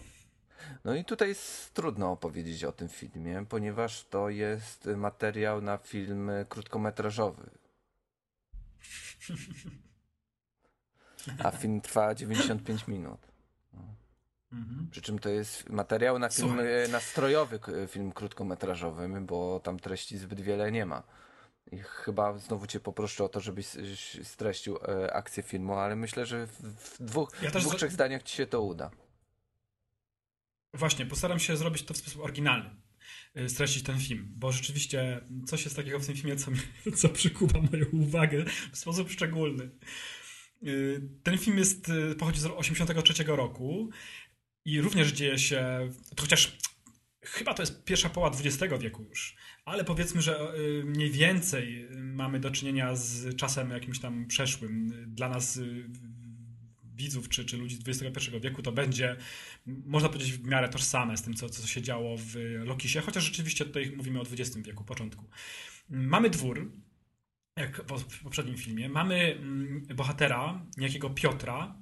No i tutaj jest trudno opowiedzieć o tym filmie, ponieważ to jest materiał na film krótkometrażowy. A film trwa 95 minut. Mhm. Przy czym to jest materiał na film Słuchaj. y, nastrojowy film krótkometrażowy, bo tam treści zbyt wiele nie ma. I chyba znowu cię poproszę o to, żebyś streścił e, akcję filmu, ale myślę, że w, dwóch, Ja dwóch trzech zdaniach ci się to uda. Właśnie, postaram się zrobić to w sposób oryginalny. y, Streścić ten film, bo rzeczywiście coś jest takiego w tym filmie, co, <laughs> co przykuwa moją uwagę w sposób szczególny. Y, Ten film jest, pochodzi z 83 roku i również dzieje się, chociaż chyba to jest pierwsza połowa XX wieku już, ale powiedzmy, że y, mniej więcej y, mamy do czynienia z czasem jakimś tam przeszłym. Dla nas y, widzów czy, czy ludzi XXI wieku to będzie, można powiedzieć, w miarę tożsame z tym, co, co się działo w Lokisie, chociaż rzeczywiście tutaj mówimy o XX wieku, początku. Mamy dwór, jak w poprzednim filmie. Mamy mm, bohatera, niejakiego Piotra,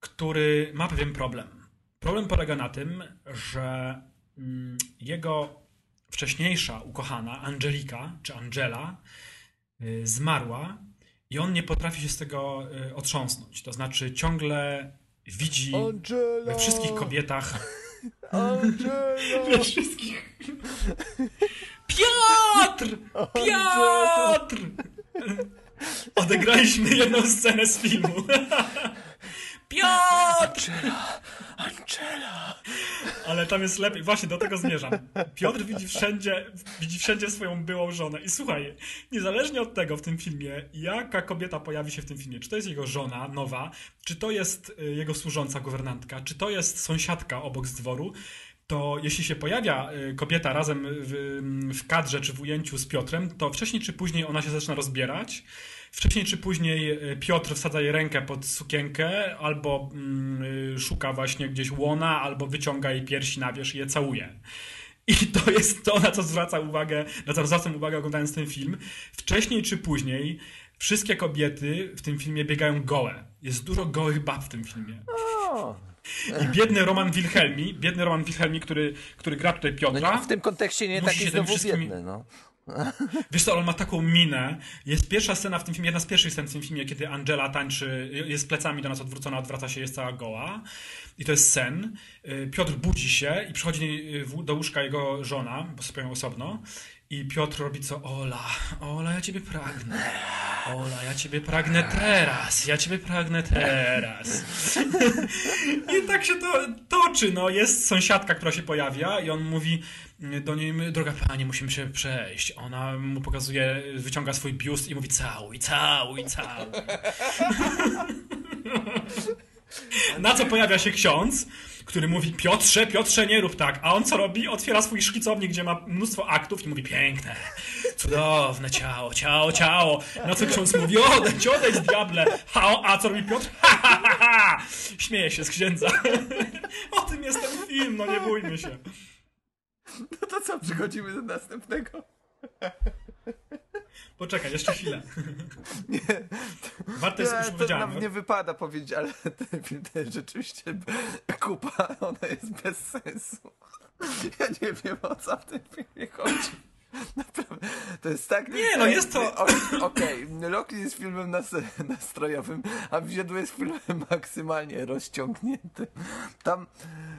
który ma pewien problem. Problem polega na tym, że jego wcześniejsza ukochana, Angelika, czy Angela, y, zmarła i on nie potrafi się z tego y, otrząsnąć. To znaczy ciągle widzi we wszystkich kobietach <laughs> Angela! <laughs> we wszystkich. Piotr! Piotr! Odegraliśmy jedną scenę z filmu. <laughs> Piotr! Angela! Ale tam jest lepiej. Właśnie do tego zmierzam. Piotr widzi wszędzie, widzi wszędzie swoją byłą żonę. I słuchaj, niezależnie od tego w tym filmie, jaka kobieta pojawi się w tym filmie, czy to jest jego żona nowa, czy to jest y, jego służąca guwernantka, czy to jest sąsiadka obok z dworu, to jeśli się pojawia y, kobieta razem w, w kadrze czy w ujęciu z Piotrem, to wcześniej czy później ona się zaczyna rozbierać. Wcześniej czy później y, Piotr wsadza jej rękę pod sukienkę, albo mm, y, szuka właśnie gdzieś łona, albo wyciąga jej piersi na wierzch i je całuje. I to jest to, na co zwraca uwagę, na co zwracam uwagę oglądając ten film. Wcześniej czy później wszystkie kobiety w tym filmie biegają gołe. Jest dużo gołych bab w tym filmie. I biedny Roman Wilhelmi, biedny Roman Wilhelmi, który, który gra tutaj No Piotra. nie, w tym kontekście nie taki znowu wszystkim- biedny, no. <laughs> Wiesz co, on ma taką minę. Jest pierwsza scena w tym filmie, jedna z pierwszych scen w tym filmie, kiedy Angela tańczy, jest plecami do nas odwrócona, odwraca się, jest cała goła. I to jest sen. Y, Piotr budzi się i przychodzi y, do łóżka jego żona, bo sypiają osobno. I Piotr robi co? Ola, Ola, ja ciebie pragnę. Ola, ja ciebie pragnę teraz. Ja ciebie pragnę teraz. <laughs> I tak się to toczy. No, jest sąsiadka, która się pojawia i on mówi do niej, droga pani, musimy się przejść. Ona mu pokazuje, wyciąga swój biust i mówi całuj, całuj, całuj. <laughs> Na co pojawia się ksiądz, który mówi Piotrze, Piotrze, nie rób tak. A on co robi? Otwiera swój szkicownik, gdzie ma mnóstwo aktów i mówi piękne, cudowne ciało, ciało, ciało. Na co ksiądz mówi odejdź, odejdź diable. A, a co robi Piotr? Ha, ha, ha, ha. Śmieje się z księdza. <laughs> O tym jest ten film, no nie bójmy się. <laughs> No to co, przechodzimy do następnego? <laughs> Poczekaj, jeszcze chwilę. <laughs> Nie, Warte jest, już to nam nie wypada powiedzieć, ale to jest rzeczywiście kupa, ona jest bez sensu. Ja nie wiem o co w tym filmie chodzi. <laughs> Naprawdę, to jest tak... Nie, no jest to- Okej, Loki jest filmem nas, nastrojowym, a Wiedźma jest filmem maksymalnie rozciągniętym. Tam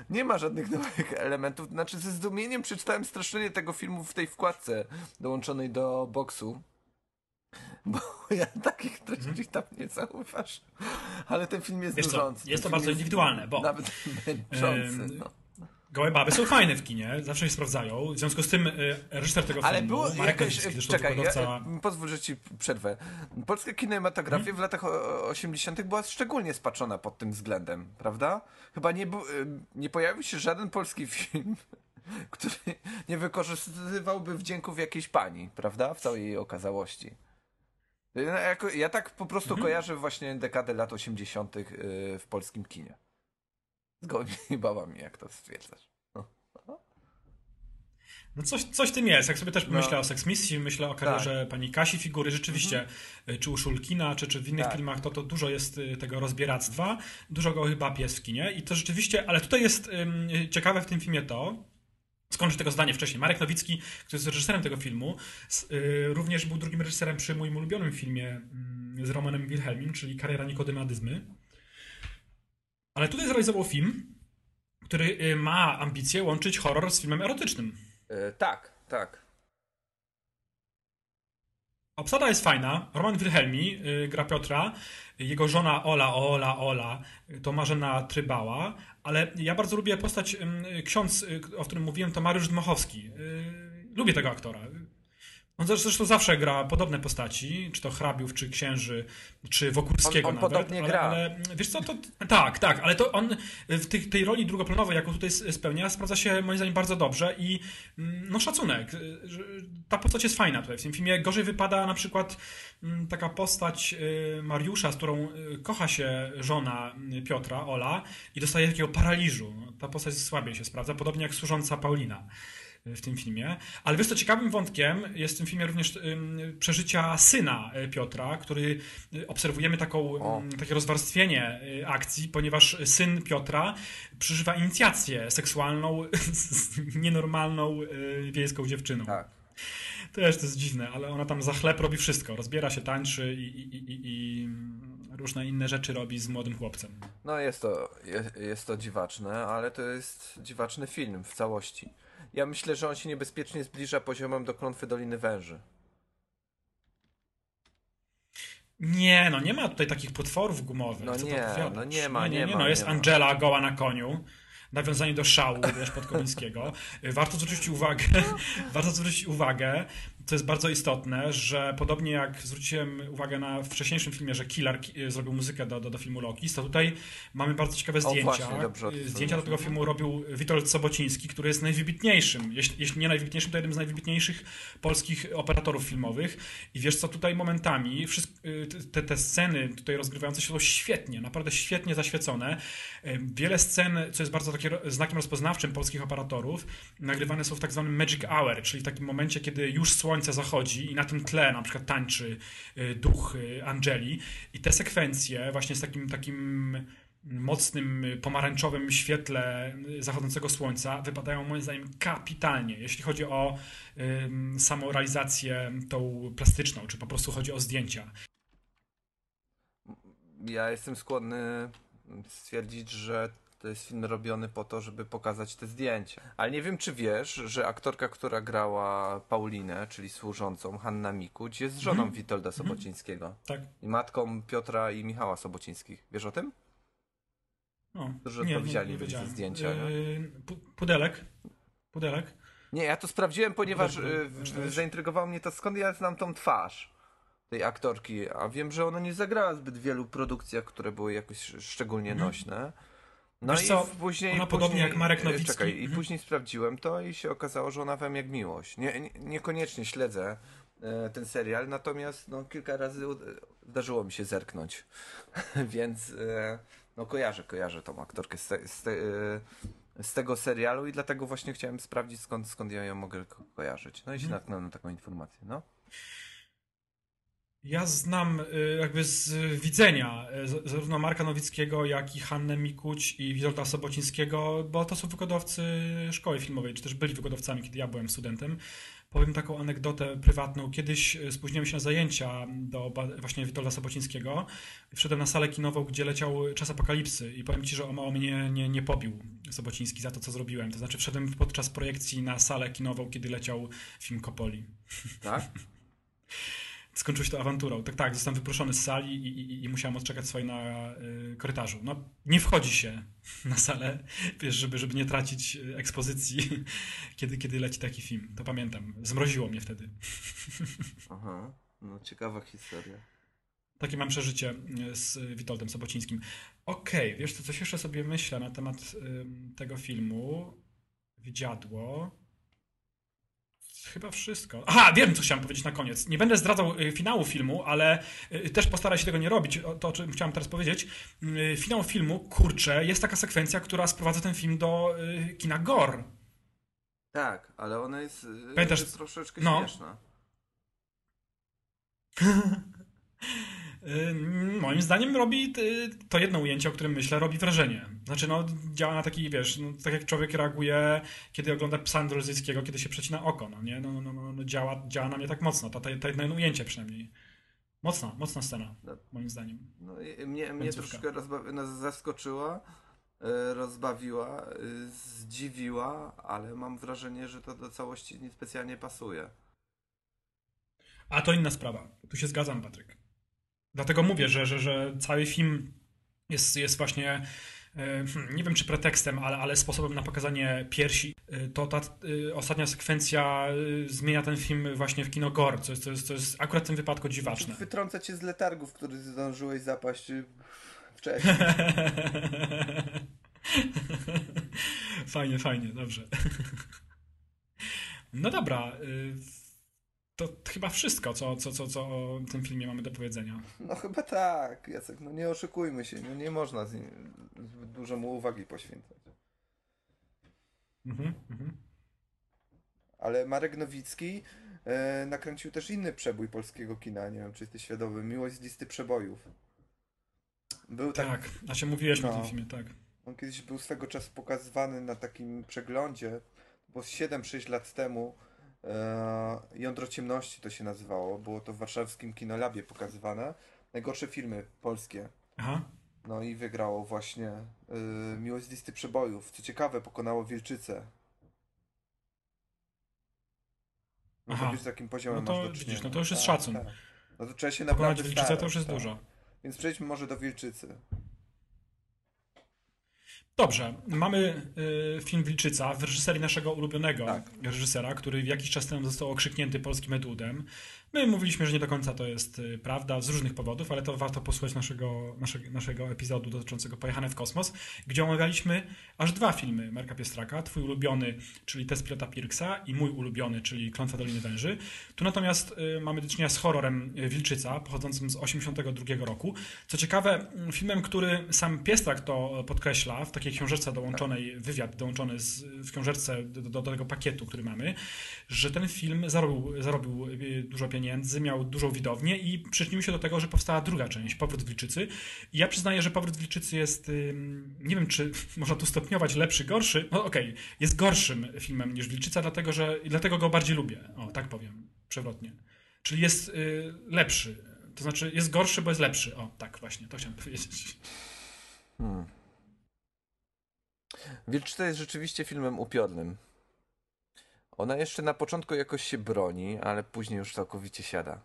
nie ma żadnych nowych elementów. Znaczy, ze zdumieniem przeczytałem streszczenie tego filmu w tej wkładce dołączonej do boksu. Bo <laughs> ja takich treści tam nie zauważ. Ale ten film jest Wiesz co, jest to bardzo indywidualne, bo- Nawet męczący. Ym, No. Gołe baby są fajne w kinie, zawsze się sprawdzają. W związku z tym y, reżyser tego Ale filmu, było Marek. Nowicki, zresztą Czekaj, ja, wykładowca... pozwól, że ci przerwę. Polska kinematografia Mhm. w latach o- 80. była szczególnie spaczona pod tym względem, prawda? Chyba nie, ym, nie pojawił się żaden polski <laughs> film, który nie wykorzystywałby wdzięków jakiejś pani, prawda? W całej jej okazałości. No, ja tak po prostu Mhm. kojarzę właśnie dekadę lat 80. y, w polskim kinie. Z gołymi babami, jak to stwierdzasz. No coś, coś tym jest. Jak sobie też No. myślę o Sex Misji, myślę o karierze Tak. pani Kasi Figury, rzeczywiście, y, czy u Szulkina, czy, czy w innych Tak. filmach, to, to dużo jest y, tego rozbieractwa, dużo go chyba pies w kinie i to rzeczywiście, ale tutaj jest y, ciekawe w tym filmie to, skończę tego zdanie wcześniej. Marek Nowicki, który jest reżyserem tego filmu, y, również był drugim reżyserem przy moim ulubionym filmie z Romanem Wilhelmim, czyli Kariera Nikodemadyzmy. Ale tutaj zrealizował film, który y, ma ambicje łączyć horror z filmem erotycznym. Y, tak, tak. Obsada jest fajna. Roman Wilhelmi y, gra Piotra. Jego żona Ola, Ola, Ola to Marzena Trybała. Ale ja bardzo lubię postać ym, y, ksiądz, y, o którym mówiłem, to Mariusz Dmochowski. Y, Lubię tego aktora. On zresztą zawsze gra podobne postaci, czy to hrabiów, czy księży, czy Wokulskiego On- on nawet. podobnie ale, gra. Ale wiesz co, to tak, tak, ale to on w tych, tej roli drugoplanowej, jaką tutaj spełnia, sprawdza się moim zdaniem bardzo dobrze i mm, no szacunek. y, Ta postać jest fajna tutaj w tym filmie. Gorzej wypada na przykład mm, taka postać y, Mariusza, z którą y, kocha się żona Piotra, Ola i dostaje takiego paraliżu. Ta postać słabiej się sprawdza, podobnie jak służąca Paulina w tym filmie. Ale wiesz co, ciekawym wątkiem jest w tym filmie również przeżycia syna y, Piotra, który y, obserwujemy taką, O. takie rozwarstwienie y, akcji, ponieważ syn Piotra przeżywa inicjację seksualną <laughs> z nienormalną y, wiejską dziewczyną. Tak. Też to jest dziwne, ale ona tam za chleb robi wszystko. Rozbiera się, tańczy i, i, i, i różne inne rzeczy robi z młodym chłopcem. No jest to, jest, jest to dziwaczne, ale to jest dziwaczny film w całości. Ja myślę, że on się niebezpiecznie zbliża poziomem do klątwy Doliny Węży. Nie, no nie ma tutaj takich potworów gumowych. No nie, no nie ma, nie, nie nie, ma, no jest nie ma. Angela goła na koniu. Nawiązanie do szału, wiesz, podkomińskiego. <laughs> Warto zwrócić uwagę, <laughs> warto zwrócić uwagę, co jest bardzo istotne, że podobnie jak zwróciłem uwagę na wcześniejszym filmie, że Killer ki- zrobił muzykę do, do, do filmu Loki, to tutaj mamy bardzo ciekawe zdjęcia. właśnie, dobrze o tym zdjęcia do tego filmu robił Witold Sobociński, który jest najwybitniejszym, jeśli, jeśli nie najwybitniejszym, to jednym z najwybitniejszych polskich operatorów filmowych. I wiesz co, tutaj momentami wszystk- y, te, te sceny tutaj rozgrywające się są świetnie, naprawdę świetnie zaświecone. Wiele scen, co jest bardzo takie znakiem rozpoznawczym polskich operatorów, nagrywane są w tak zwanym magic hour, czyli w takim momencie, kiedy już słońce zachodzi i na tym tle na przykład tańczy y, duch y, Angeli. I te sekwencje właśnie z takim takim mocnym y, pomarańczowym świetle y, zachodzącego słońca wypadają moim zdaniem kapitalnie, jeśli chodzi o ym, samą realizację tą plastyczną, czy po prostu chodzi o zdjęcia. Ja jestem skłonny stwierdzić, że to jest film robiony po to, żeby pokazać te zdjęcia. Ale nie wiem, czy wiesz, że aktorka, która grała Paulinę, czyli służącą, Hanna Mikuć, jest żoną Mhm. Witolda Sobocińskiego. Tak? I matką Piotra i Michała Sobocińskich. Wiesz o tym? No, Którzy odpowiedzialni byli za zdjęcia? Yy, pu- pudelek. Pudelek. Nie, ja to sprawdziłem, ponieważ y, czytałeś? zaintrygowało mnie to, skąd ja znam tą twarz tej aktorki, a wiem, że ona nie zagrała zbyt wielu produkcjach, które były jakoś szczególnie Mhm. nośne. No Wiesz i co, później, ona później, podobnie jak Marek e, Nowicki. Czekaj, i Mhm. później sprawdziłem to i się okazało, że ona wam jak miłość. Nie, nie, niekoniecznie śledzę e, ten serial, natomiast no, kilka razy zdarzyło mi się zerknąć, <laughs> więc e, no kojarzę, kojarzę tą aktorkę z, te, z, te, z tego serialu i dlatego właśnie chciałem sprawdzić skąd, skąd ja ją mogę ko- kojarzyć. No i się Mhm. natknąłem na taką informację, no. Ja znam y, jakby z widzenia y, zarówno Marka Nowickiego, jak i Hannę Mikuć i Witolda Sobocińskiego, bo to są wykładowcy szkoły filmowej, czy też byli wykładowcami, kiedy ja byłem studentem. Powiem taką anegdotę prywatną. Kiedyś y, spóźniłem się na zajęcia do właśnie Witolda Sobocińskiego. Wszedłem na salę kinową, gdzie leciał Czas Apokalipsy i powiem Ci, że o mało mnie nie, nie pobił Sobociński za to, co zrobiłem. To znaczy wszedłem podczas projekcji na salę kinową, kiedy leciał film Kopoli Tak? <laughs> skończyło się to awanturą. Tak, tak, zostałem wyproszony z sali i, i, i musiałem odczekać swoje na y, korytarzu. No, nie wchodzi się na salę, wiesz, żeby, żeby nie tracić y, ekspozycji, <laughs> kiedy, kiedy leci taki film. To pamiętam. Zmroziło mnie wtedy. Aha, no ciekawa historia. Takie mam przeżycie y, z Witoldem Sobocińskim. Okej, wiesz co, coś jeszcze sobie myślę na temat ym, tego filmu. Widziadło. Chyba wszystko. Aha, wiem, co chciałem powiedzieć na koniec. Nie będę zdradzał y, finału filmu, ale y, też postaraj się tego nie robić. To, o czym chciałem teraz powiedzieć. Y, Finał filmu, kurczę, jest taka sekwencja, która sprowadza ten film do y, kina Gore. Tak, ale ona jest, y, Pamiętasz- jest troszeczkę no. śmieszna. <laughs> Y, Moim zdaniem robi y, to jedno ujęcie, o którym myślę, robi wrażenie. Znaczy, no, działa na taki, wiesz, no, tak jak człowiek reaguje, kiedy ogląda psa androzyjskiego, kiedy się przecina oko, no nie? No, no, no, no, no działa, działa na mnie tak mocno, to, to, to jedno ujęcie przynajmniej. Mocna, mocna scena, No. moim zdaniem. No, i mnie, mnie troszkę rozba- nas zaskoczyła, e, rozbawiła, zdziwiła, ale mam wrażenie, że to do całości niespecjalnie pasuje. A to inna sprawa. Tu się zgadzam, Patryk. Dlatego mówię, że, że, że cały film jest, jest właśnie, e, nie wiem czy pretekstem, ale, ale sposobem na pokazanie piersi. E, To ta e, ostatnia sekwencja zmienia ten film właśnie w kino gore, co jest, co jest, co jest akurat w tym wypadku dziwaczne. Wytrąca cię z letargu, w który zdążyłeś zapaść wcześniej. <laughs> fajnie, fajnie, dobrze. No dobra, to chyba wszystko, co, co, co, co o tym filmie mamy do powiedzenia. No chyba tak, Jacek, no nie oszukujmy się, no nie można z nim zbyt dużo mu uwagi poświęcać. Mhm, mhm. Ale Marek Nowicki e, nakręcił też inny przebój polskiego kina, nie wiem czy jesteś świadomy, Miłość z listy przebojów. Był tak, Tak, a się mówiłeś o No. tym filmie, tak. on kiedyś był swego czasu pokazywany na takim przeglądzie, bo 7-6 lat temu Jądro Ciemności to się nazywało, było to w warszawskim Kinolabie pokazywane. Najgorsze filmy polskie. Aha. No i wygrało właśnie y, Miłość z listy przebojów. Co ciekawe, pokonało Wilczycę. No to Aha. wiesz, z jakim poziomem No to masz do widzisz, no to już jest Tak, szacun. tak. No to trzeba się Pokonać naprawdę Wilczycę starać, to już jest tak. dużo. Więc przejdźmy może do Wilczycy. Dobrze, mamy y, film Wilczyca w reżyserii naszego ulubionego Tak. reżysera, który jakiś czas temu został okrzyknięty polskim Edudem. My mówiliśmy, że nie do końca to jest y, prawda z różnych powodów, ale to warto posłuchać naszego, naszego, naszego epizodu dotyczącego Pojechane w kosmos, gdzie omawialiśmy aż dwa filmy Marka Piestraka. Twój ulubiony, czyli Test pilota Pirksa i mój ulubiony, czyli Klątwa Doliny Węży. Tu natomiast y, mamy do czynienia z horrorem y, Wilczyca, pochodzącym z 82 roku. Co ciekawe, filmem, który sam Piestrak to podkreśla w takiej książeczce dołączonej, wywiad dołączony z, w książeczce do, do, do tego pakietu, który mamy, że ten film zarobił, zarobił dużo pieniędzy, miał dużą widownię i przyczynił się do tego, że powstała druga część, Powrót Wilczycy. I ja przyznaję, że Powrót Wilczycy jest, nie wiem czy <laughs> można tu stopniować lepszy, gorszy, no okej, jest gorszym filmem niż Wilczyca, dlatego, że, dlatego go bardziej lubię, o tak powiem, przewrotnie. Czyli jest y, lepszy, to znaczy jest gorszy, bo jest lepszy, o tak właśnie, to chciałem <laughs> powiedzieć. Hmm. Wilczyca jest rzeczywiście filmem upiornym. Ona jeszcze na początku jakoś się broni, ale później już całkowicie siada.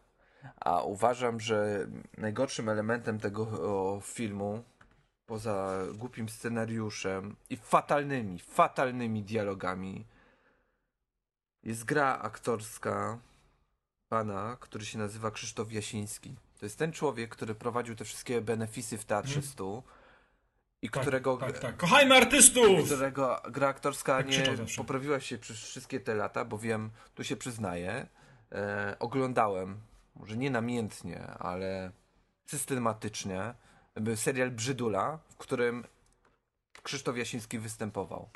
A uważam, że najgorszym elementem tego filmu, poza głupim scenariuszem i fatalnymi, fatalnymi dialogami, jest gra aktorska pana, który się nazywa Krzysztof Jasiński. To jest ten człowiek, który prowadził te wszystkie benefisy w Teatrze Stu i Tak, którego tak, tak. Kochajmy artystów! którego gra aktorska Tak nie poprawiła się przez wszystkie te lata, bo wiem, tu się przyznaję, e, oglądałem, może nie namiętnie, ale systematycznie, serial Brzydula, w którym Krzysztof Jasiński występował.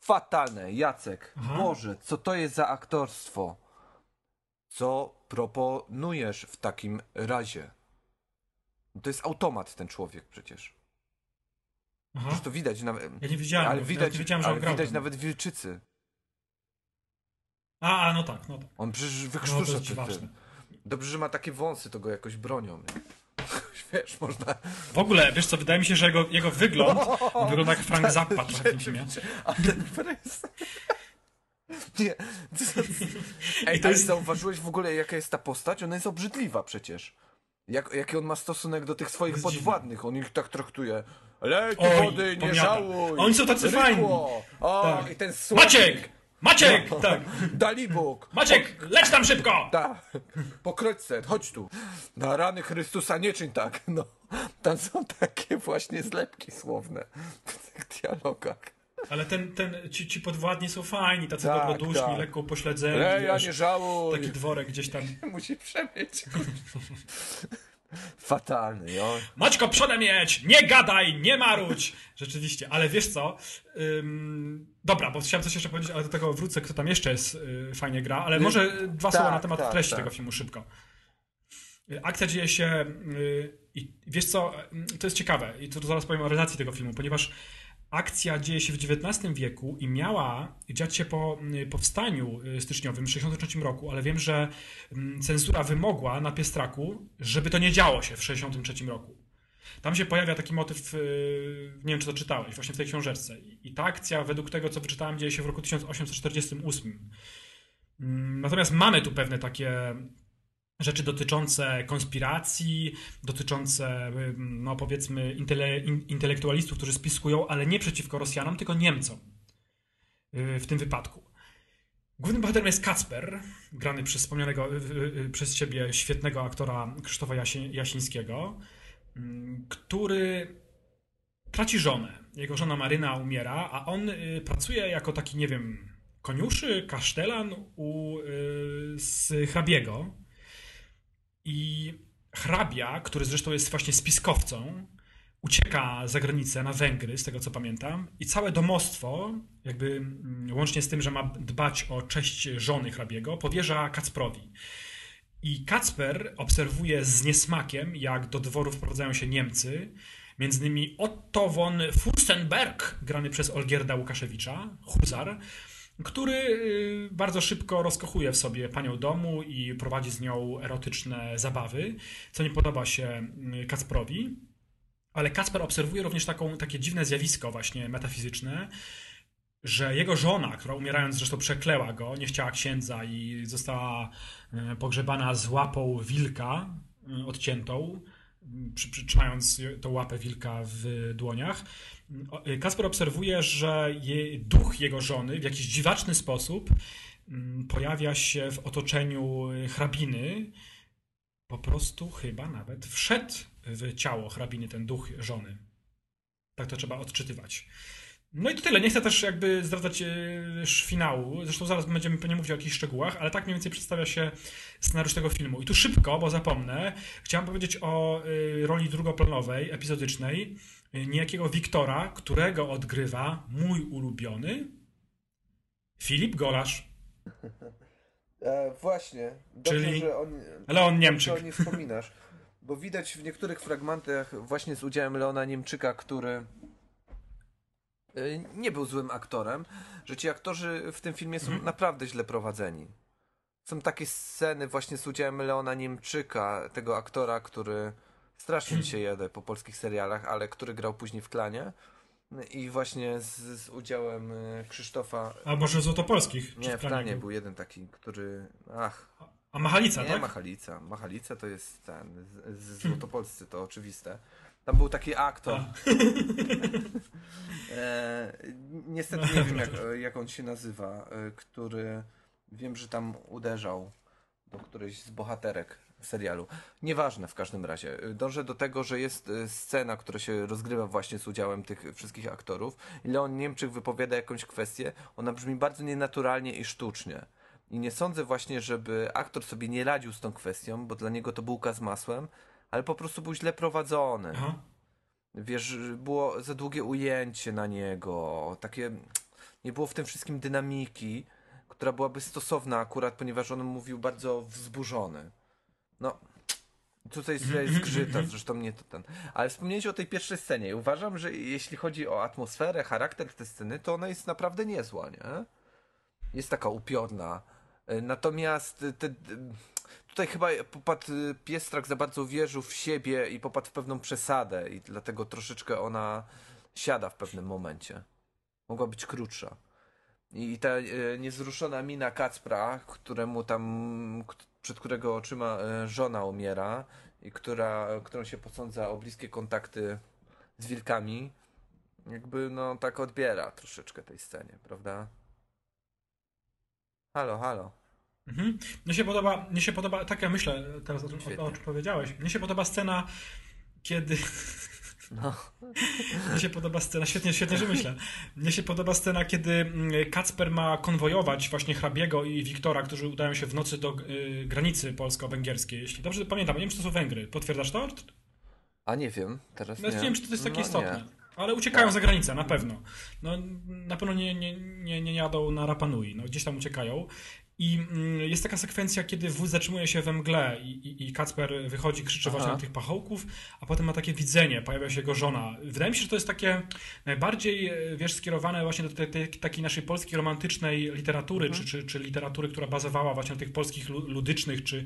Fatalne, Jacek, Aha. Boże, co to jest za aktorstwo? Co proponujesz w takim razie? To jest automat ten człowiek przecież. Aha. To widać nawet. Ja nie wiedziałem, Ale widać, wiedziałem, że ale widać nawet wilczycy. A, a, no tak, no tak. On przecież No, to wykrztusza dziwaczne. tym. Dobrze, że ma takie wąsy, to go jakoś bronią. <laughs> Wiesz, można... W ogóle, wiesz co, wydaje mi się, że jego, jego wygląd on <laughs> wygląda jak Frank Zappa <laughs> w tym filmie. A ten fres... Nie. Ej, to to jest... zauważyłeś w ogóle, jaka jest ta postać? Ona jest obrzydliwa przecież. Jak, jaki on ma stosunek do tych swoich podwładnych? On ich tak traktuje. Tu Oj, wody, nie pomiata. żałuj. Oni są tacy Rykło. fajni. O, Tak. i ten słodki. Maciek! Maciek! Tak. Dalibóg. Maciek, leć tam szybko! Tak, po kroćce, chodź tu. Na rany Chrystusa nie czyń tak. No, tam są takie właśnie zlepki słowne w tych dialogach. Ale ten, ten, ci, ci podwładni są fajni, tacy Tak, dobroduszni, tak. lekko pośledzeni. Ej, ja nie żałuj. taki dworek gdzieś tam. <laughs> Musi przemyć. <laughs> Fatalny, jo. Maćko, przodem jedź! Nie gadaj, nie marudź! Rzeczywiście, ale wiesz co? Ym, dobra, bo chciałem coś jeszcze powiedzieć, ale do tego wrócę, kto tam jeszcze jest, y, fajnie gra, ale może dwa tak, słowa na temat tak, treści tak. tego filmu szybko. Y, Akcja dzieje się y, i wiesz co, y, to jest ciekawe i to zaraz powiem o realizacji tego filmu, ponieważ akcja dzieje się w XIX wieku i miała dziać się po y, powstaniu y, styczniowym w 1963 roku, ale wiem, że mm, cenzura wymogła na Piestraku, żeby to nie działo się w 1963 roku. Tam się pojawia taki motyw, yy, nie wiem czy to czytałeś, właśnie w tej książeczce. I i ta akcja, według tego co wyczytałem, dzieje się w roku 1848. Mm, Natomiast mamy tu pewne takie rzeczy dotyczące konspiracji, dotyczące, no powiedzmy, intele, in, intelektualistów, którzy spiskują, ale nie przeciwko Rosjanom, tylko Niemcom yy, w tym wypadku. Głównym bohaterem jest Kacper, grany przez wspomnianego yy, yy, przez ciebie świetnego aktora Krzysztofa Jasi, Jasińskiego, który traci żonę. Jego żona Maryna umiera, a on y, pracuje jako taki, nie wiem, koniuszy, kasztelan u y, z hrabiego. I hrabia, który zresztą jest właśnie spiskowcą, ucieka za granicę na Węgry, z tego co pamiętam, i całe domostwo, jakby mm, łącznie z tym, że ma dbać o cześć żony hrabiego, powierza Kacprowi. I Kacper obserwuje z niesmakiem, jak do dworu wprowadzają się Niemcy, między innymi Otto von Furstenberg, grany przez Olgierda Łukaszewicza, huzar, który y, bardzo szybko rozkochuje w sobie panią domu i prowadzi z nią erotyczne zabawy, co nie podoba się y, Kacprowi. Ale Kacper obserwuje również taką, takie dziwne zjawisko właśnie metafizyczne, że jego żona, która umierając zresztą przekleła go, nie chciała księdza i została e, pogrzebana z łapą wilka odciętą, trzymając tą łapę wilka w dłoniach. E, Kasper obserwuje, że duch jego żony w jakiś dziwaczny sposób m, pojawia się w otoczeniu e, hrabiny. Po prostu chyba nawet wszedł w ciało hrabiny ten duch żony. Tak to trzeba odczytywać. No i to tyle. Nie chcę też jakby zdradzać już finału. Zresztą zaraz będziemy pewnie mówić o jakichś szczegółach, ale tak mniej więcej przedstawia się scenariusz tego filmu. I tu szybko, bo zapomnę, chciałem powiedzieć o roli drugoplanowej, epizodycznej y, niejakiego Wiktora, którego odgrywa mój ulubiony Filip Golasz. E, właśnie. Dobrze, Czyli że on, Leon Niemczyk. o nim wspominasz. Bo widać w niektórych fragmentach właśnie z udziałem Leona Niemczyka, który y, nie był złym aktorem, że ci aktorzy w tym filmie są naprawdę źle prowadzeni. Są takie sceny właśnie z udziałem Leona Niemczyka, tego aktora, który strasznie się jedę po polskich serialach, ale który grał później w klanie. I właśnie z, z udziałem y, Krzysztofa. A może Złotopolskich? Nie, w klanie był? jeden taki, który. Ach, A Machalica, nie tak? Machalica. Machalica to jest ten. Z, z Złotopolscy to oczywiste. Tam był taki aktor. <laughs> e, niestety nie wiem, jak, jak on się nazywa, e, który wiem, że tam uderzał do którejś z bohaterek serialu. Nieważne w każdym razie. Dążę do tego, że jest e, scena, która się rozgrywa właśnie z udziałem tych wszystkich aktorów. I Leon Niemczyk wypowiada jakąś kwestię. Ona brzmi bardzo nienaturalnie i sztucznie. I nie sądzę właśnie, żeby aktor sobie nie radził z tą kwestią, bo dla niego to bułka z masłem, ale po prostu był źle prowadzony. Aha. Wiesz, było za długie ujęcie na niego, takie nie było w tym wszystkim dynamiki, która byłaby stosowna akurat, ponieważ on mówił bardzo wzburzony. No, tutaj zgrzyta, zresztą nie to ten. Ale wspomnieliście o tej pierwszej scenie. Uważam, że jeśli chodzi o atmosferę, charakter tej sceny, to ona jest naprawdę niezła, nie? Jest taka upiorna. E, Natomiast te, tutaj chyba popadł y, Piestrak za bardzo wierzył w siebie i popadł w pewną przesadę i dlatego troszeczkę ona siada w pewnym momencie. Mogła być krótsza. I ta e, niezruszona mina Kacpra, któremu tam, przed którego oczyma e, żona umiera i która, którą się posądza o bliskie kontakty z wilkami, jakby no tak odbiera troszeczkę tej scenie, prawda? Halo, halo. Mhm. Mnie się podoba, mnie się podoba, tak ja myślę teraz o, tym, o, o czym powiedziałeś. Mnie się podoba scena, kiedy. No. Mnie się podoba scena, świetnie, świetnie, że myślę. Mnie się podoba scena, kiedy mm, Kacper ma konwojować właśnie hrabiego i Wiktora, którzy udają się w nocy do y, granicy polsko-węgierskiej. Jeśli dobrze pamiętam, nie wiem, czy to są Węgry. Potwierdzasz to? A nie wiem, teraz No, nie. nie wiem, czy to jest takie No, istotne. nie. Ale uciekają za granicę, na pewno. No, na pewno nie, nie, nie, nie jadą na Rapanui, no, gdzieś tam uciekają. I mm, jest taka sekwencja, kiedy wóz zatrzymuje się we mgle i, i, i Kacper wychodzi, krzyczy właśnie na tych pachołków, a potem ma takie widzenie, pojawia się jego żona. Wydaje mi się, że to jest takie najbardziej, e, wiesz, skierowane właśnie do tej, tej takiej naszej polskiej romantycznej literatury, Mhm. czy, czy, czy literatury, która bazowała właśnie na tych polskich lu- ludycznych, czy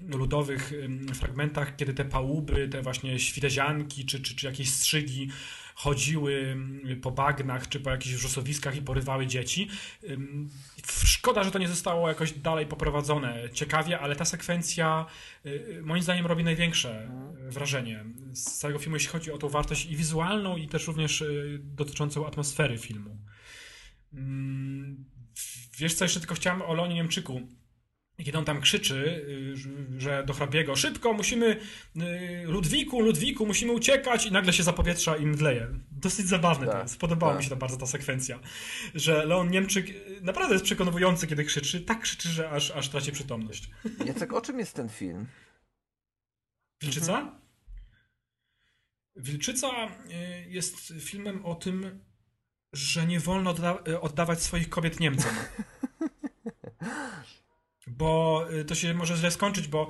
ludowych fragmentach, kiedy te pałuby, te właśnie świtezianki, czy, czy, czy jakieś strzygi chodziły ym, po bagnach, czy po jakichś wrzosowiskach i porywały dzieci. Szkoda, że to nie zostało jakoś dalej poprowadzone ciekawie, ale ta sekwencja y, y, moim zdaniem robi największe y, wrażenie z całego filmu, jeśli chodzi o tą wartość i wizualną, i też również dotyczącą atmosfery filmu. Mm, Wiesz co, jeszcze tylko chciałem o Leonie Niemczyku. Kiedy on tam krzyczy, y, że- do hrabiego, szybko, musimy, y, Ludwiku, Ludwiku, musimy uciekać i nagle się zapowietrza i mdleje. Dosyć zabawne to Tak, jest. Podobała tak. mi się to bardzo ta sekwencja. Że Leon Niemczyk naprawdę jest przekonujący, kiedy krzyczy. Tak krzyczy, że aż, aż traci przytomność. Jacek, o czym jest ten film? Wilczyca? Wilczyca y, jest filmem o tym, że nie wolno odda- oddawać swoich kobiet Niemcom. <laughs> Bo y, to się może źle skończyć, bo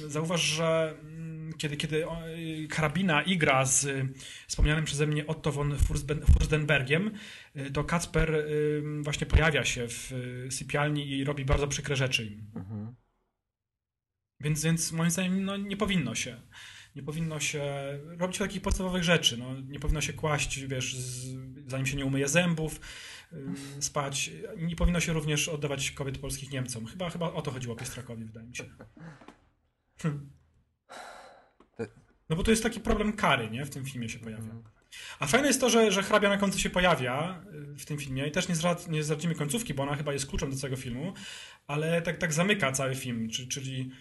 y, zauważ, że mm, kiedy, kiedy y, karabina igra z wspomnianym przeze mnie Otto von Fursten- Furstenbergiem, to Kacper właśnie pojawia się w sypialni i robi bardzo przykre rzeczy im. Mhm. Więc, więc moim zdaniem no, nie powinno się. Nie powinno się robić takich podstawowych rzeczy. No, nie powinno się kłaść, wiesz, z, zanim się nie umyje zębów, spać. Nie powinno się również oddawać kobiet polskich Niemcom. Chyba, chyba o to chodziło Piestrakowi, wydaje mi się. No bo to jest taki problem kary, nie? W tym filmie się pojawia. A fajne jest to, że, że hrabia na końcu się pojawia y, w tym filmie i też nie, zdrad, nie zdradzimy końcówki, bo ona chyba jest kluczem do całego filmu, ale tak, tak zamyka cały film, czy, czyli mm,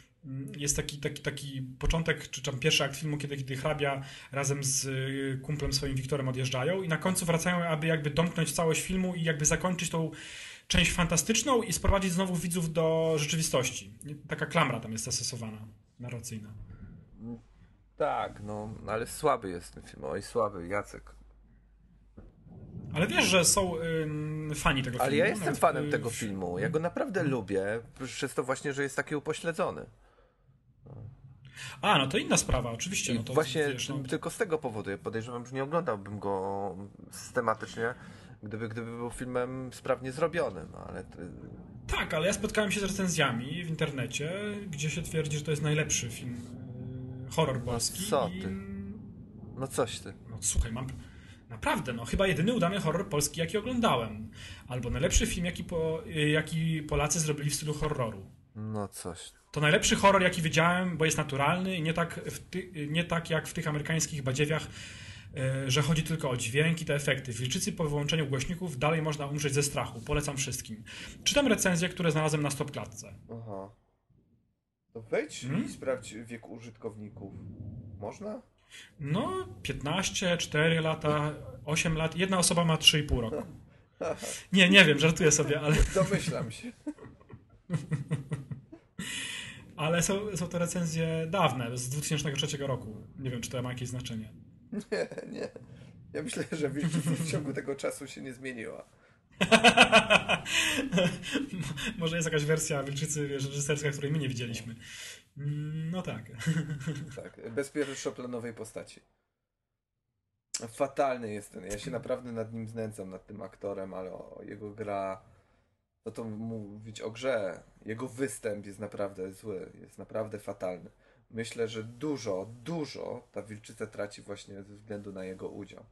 jest taki, taki, taki początek, czy tam pierwszy akt filmu, kiedy, kiedy hrabia razem z y, kumplem swoim Wiktorem odjeżdżają i na końcu wracają, aby jakby domknąć całość filmu i jakby zakończyć tą część fantastyczną i sprowadzić znowu widzów do rzeczywistości. Taka klamra tam jest zastosowana, narracyjna. Tak, no, ale słaby jest ten film. Oj, słaby, Jacek. Ale wiesz, że są ym, fani tego Ale filmu. ja jestem fanem tego filmu. Ja go naprawdę lubię, przez to właśnie, że jest taki upośledzony. A, no to inna sprawa, oczywiście. I No to, właśnie wiesz, no, tylko z tego powodu ja podejrzewam, że nie oglądałbym go systematycznie, gdyby, gdyby był filmem sprawnie zrobionym, ale to, Tak, ale ja spotkałem się z recenzjami w internecie, gdzie się twierdzi, że to jest najlepszy film y, horror polski. co i, ty? no coś ty. No słuchaj, mam. Naprawdę, no chyba jedyny udany horror polski, jaki oglądałem. Albo najlepszy film, jaki, po, y, jaki Polacy zrobili w stylu horroru. No coś. To najlepszy horror, jaki widziałem, bo jest naturalny i nie tak, ty, nie tak jak w tych amerykańskich badziewiach, e, że chodzi tylko o dźwięki, te efekty. Wilczycy po wyłączeniu głośników dalej można umrzeć ze strachu. Polecam wszystkim. Czytam recenzje, które znalazłem na stopklatce. Aha. To wejdź Hmm? i sprawdź wiek użytkowników. Można? No, 15, 4 lata, 8 lat. Jedna osoba ma 3,5 roku. <laughs> Nie, nie wiem, żartuję sobie, ale, Domyślam się. <laughs> ale są, są to recenzje dawne, z 2003 roku. Nie wiem, czy to ma jakieś znaczenie. Nie, nie. Ja myślę, że Wilczyca w ciągu tego czasu się nie zmieniła. <laughs> Może jest jakaś wersja Wilczycy reżyserska, której my nie widzieliśmy. No tak. Tak, bez pierwszoplanowej postaci. Fatalny jest ten. Ja się naprawdę nad nim znęcam, nad tym aktorem, ale jego gra. No to mówić o grze. Jego występ jest naprawdę zły. Jest naprawdę fatalny. Myślę, że dużo, dużo ta wilczyca traci właśnie ze względu na jego udział.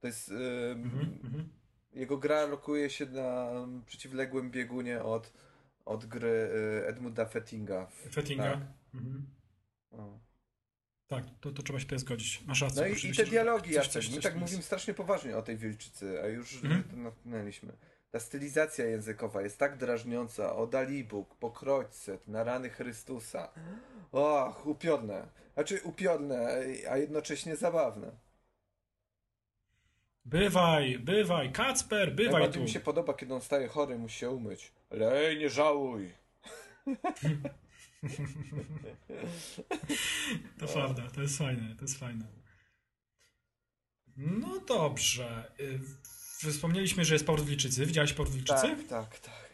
To jest. ym, Mhm, mhm. jego gra lokuje się na przeciwległym biegunie od, od gry y, Edmunda Fettinga. Fettinga. Tak. Mhm. O. Tak, to, to trzeba się tutaj zgodzić. Masz rację. No i, i te dialogi, coś- Jacek, coś- my coś tak tam jest. mówimy strasznie poważnie o tej wilczycy, a już Mhm. to natknęliśmy. Ta stylizacja językowa jest tak drażniąca, o Dalibóg, pokroćcet, na rany Chrystusa. Och, upiorne. Znaczy upiorne, a jednocześnie zabawne. Bywaj, bywaj, Kacper, bywaj Najbardziej tu. mi się podoba, kiedy on staje chory, musi się umyć. Ale ej, nie żałuj. <laughs> To prawda, to jest fajne, to jest fajne. No dobrze. Wspomnieliśmy, że jest Port Wilczycy. Widziałeś Port Wilczycy? Tak, tak, tak.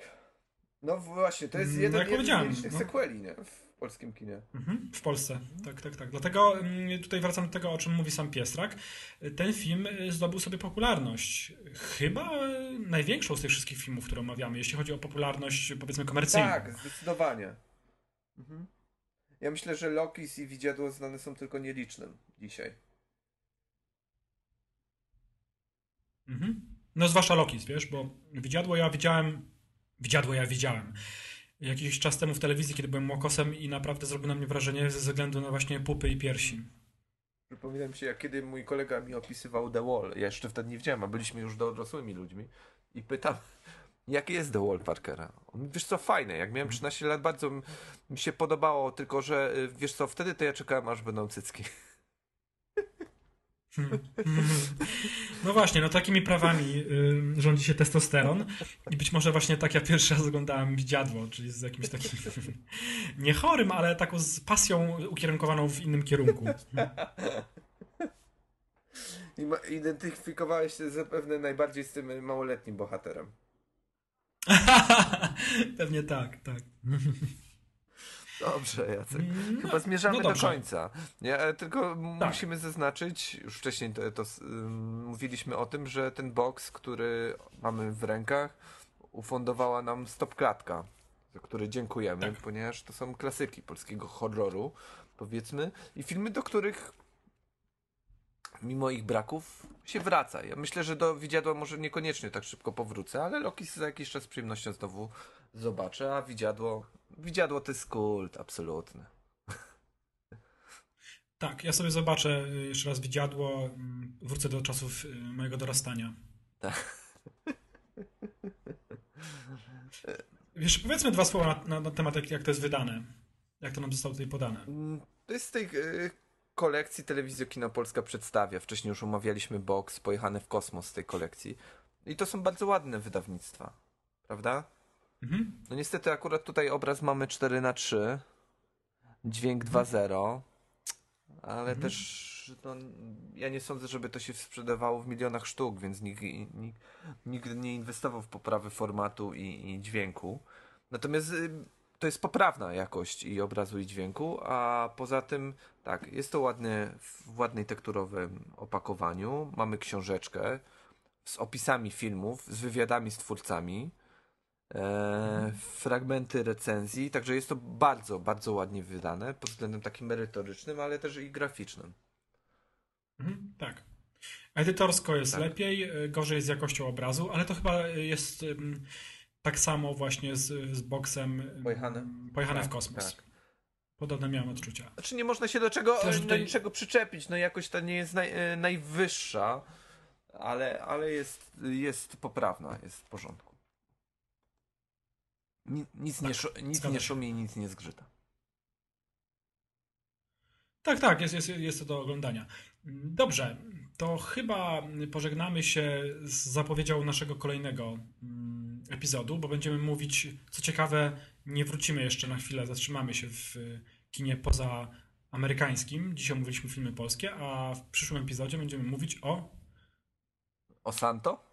No właśnie, to jest No, jeden, jak jeden z nielicznych no. sequeli, nie? W polskim kinie. Mhm, w Polsce, tak, tak, tak. Dlatego mm, tutaj wracam do tego, o czym mówi sam Piestrak. Ten film y, zdobył sobie popularność. Chyba y, największą z tych wszystkich filmów, które omawiamy, jeśli chodzi o popularność, powiedzmy, komercyjną. Tak, zdecydowanie. Mhm. Ja myślę, że Lokis i Widziadło znane są tylko nielicznym dzisiaj. Mhm. No zwłaszcza Lokis, wiesz, bo Widziadło ja widziałem, Widziadło ja widziałem jakiś czas temu w telewizji, kiedy byłem młokosem i naprawdę zrobił na mnie wrażenie ze względu na właśnie pupy i piersi. Przypomina mi się, jak kiedy mój kolega mi opisywał The Wall. Ja jeszcze wtedy nie wiedziałem, a byliśmy już dorosłymi ludźmi. I pytam, jaki jest The Wall Parkera? Wiesz co, fajne. Jak miałem 13 lat, bardzo mi się podobało, tylko że y, wiesz co, wtedy to ja czekałem, aż będą cycki. No właśnie, no takimi prawami y, rządzi się testosteron i być może właśnie tak ja pierwszy raz oglądałem Widziadło, czyli z jakimś takim <laughs> nie chorym, ale taką z pasją ukierunkowaną w innym kierunku. I ma- identyfikowałeś się zapewne najbardziej z tym małoletnim bohaterem. <laughs> Pewnie tak, tak. Dobrze, Jacek. No, Chyba zmierzamy no do końca. Nie, e, tylko Tak. musimy zaznaczyć, już wcześniej to, to mówiliśmy o tym, że ten box, który mamy w rękach, ufundowała nam Stopklatka, za który dziękujemy, Tak. ponieważ to są klasyki polskiego horroru, powiedzmy, i filmy, do których mimo ich braków się wraca. Ja myślę, że do Widziadła może niekoniecznie tak szybko powrócę, ale Loki za jakiś czas z przyjemnością znowu zobaczę, a Widziadło, Widziadło to jest kult, absolutny. Tak, ja sobie zobaczę y, jeszcze raz Widziadło, mm, wrócę do czasów y, mojego dorastania. Tak. <laughs> Wiesz, powiedzmy dwa słowa na, na, na temat, jak, jak to jest wydane. Jak to nam zostało tutaj podane. Mm, To jest z tej e, kolekcji Telewizja Kino Polska przedstawia. Wcześniej już omawialiśmy box, pojechany w kosmos z tej kolekcji. I to są bardzo ładne wydawnictwa. Prawda? Mhm. No niestety akurat tutaj obraz mamy 4 na 3 dźwięk 2.0. ale też no, ja nie sądzę, żeby to się sprzedawało w milionach sztuk, więc nikt, nikt, nikt nie inwestował w poprawę formatu i, i dźwięku. Natomiast y, to jest poprawna jakość i obrazu i dźwięku, a poza tym tak, jest to ładnie w ładnej tekturowym opakowaniu. Mamy książeczkę z opisami filmów, z wywiadami z twórcami, e, fragmenty recenzji, także jest to bardzo, bardzo ładnie wydane pod względem takim merytorycznym, ale też i graficznym. Mhm, tak. Edytorsko jest Tak. lepiej, y, gorzej jest z jakością obrazu, ale to chyba jest ym, tak samo właśnie z, z boksem Pojechane? pojechane w Tak, kosmos. tak. Podobne miałem odczucia. Znaczy nie można się do czego, Też do niczego przyczepić, no jakoś to nie jest naj, e, najwyższa, ale, ale jest, jest poprawna, jest w porządku. Ni, nic nie, Tak, szu, nic nie szumi i nic nie zgrzyta. Tak, tak, jest, jest, jest to do oglądania. Dobrze, to chyba pożegnamy się z zapowiedzią naszego kolejnego mm, epizodu, bo będziemy mówić, co ciekawe, nie wrócimy jeszcze na chwilę, zatrzymamy się w kinie poza amerykańskim. Dzisiaj mówiliśmy filmy polskie, a w przyszłym epizodzie będziemy mówić o O Santo?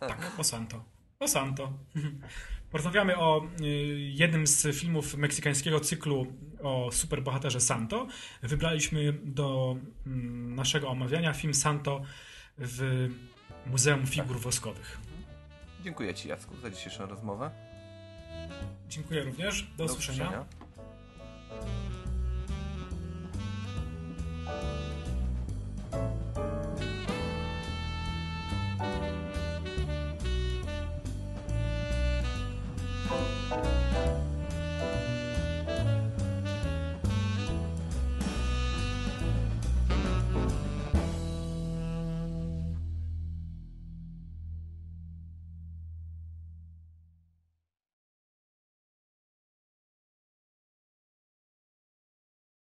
Tak, o Santo. O Santo. <laughs> Porozmawiamy o y, jednym z filmów meksykańskiego cyklu o superbohaterze Santo. Wybraliśmy do mm, naszego omawiania film Santo w Muzeum Figur Woskowych. Dziękuję Ci, Jacku, za dzisiejszą rozmowę. Dziękuję również. Do, do usłyszenia. usłyszenia.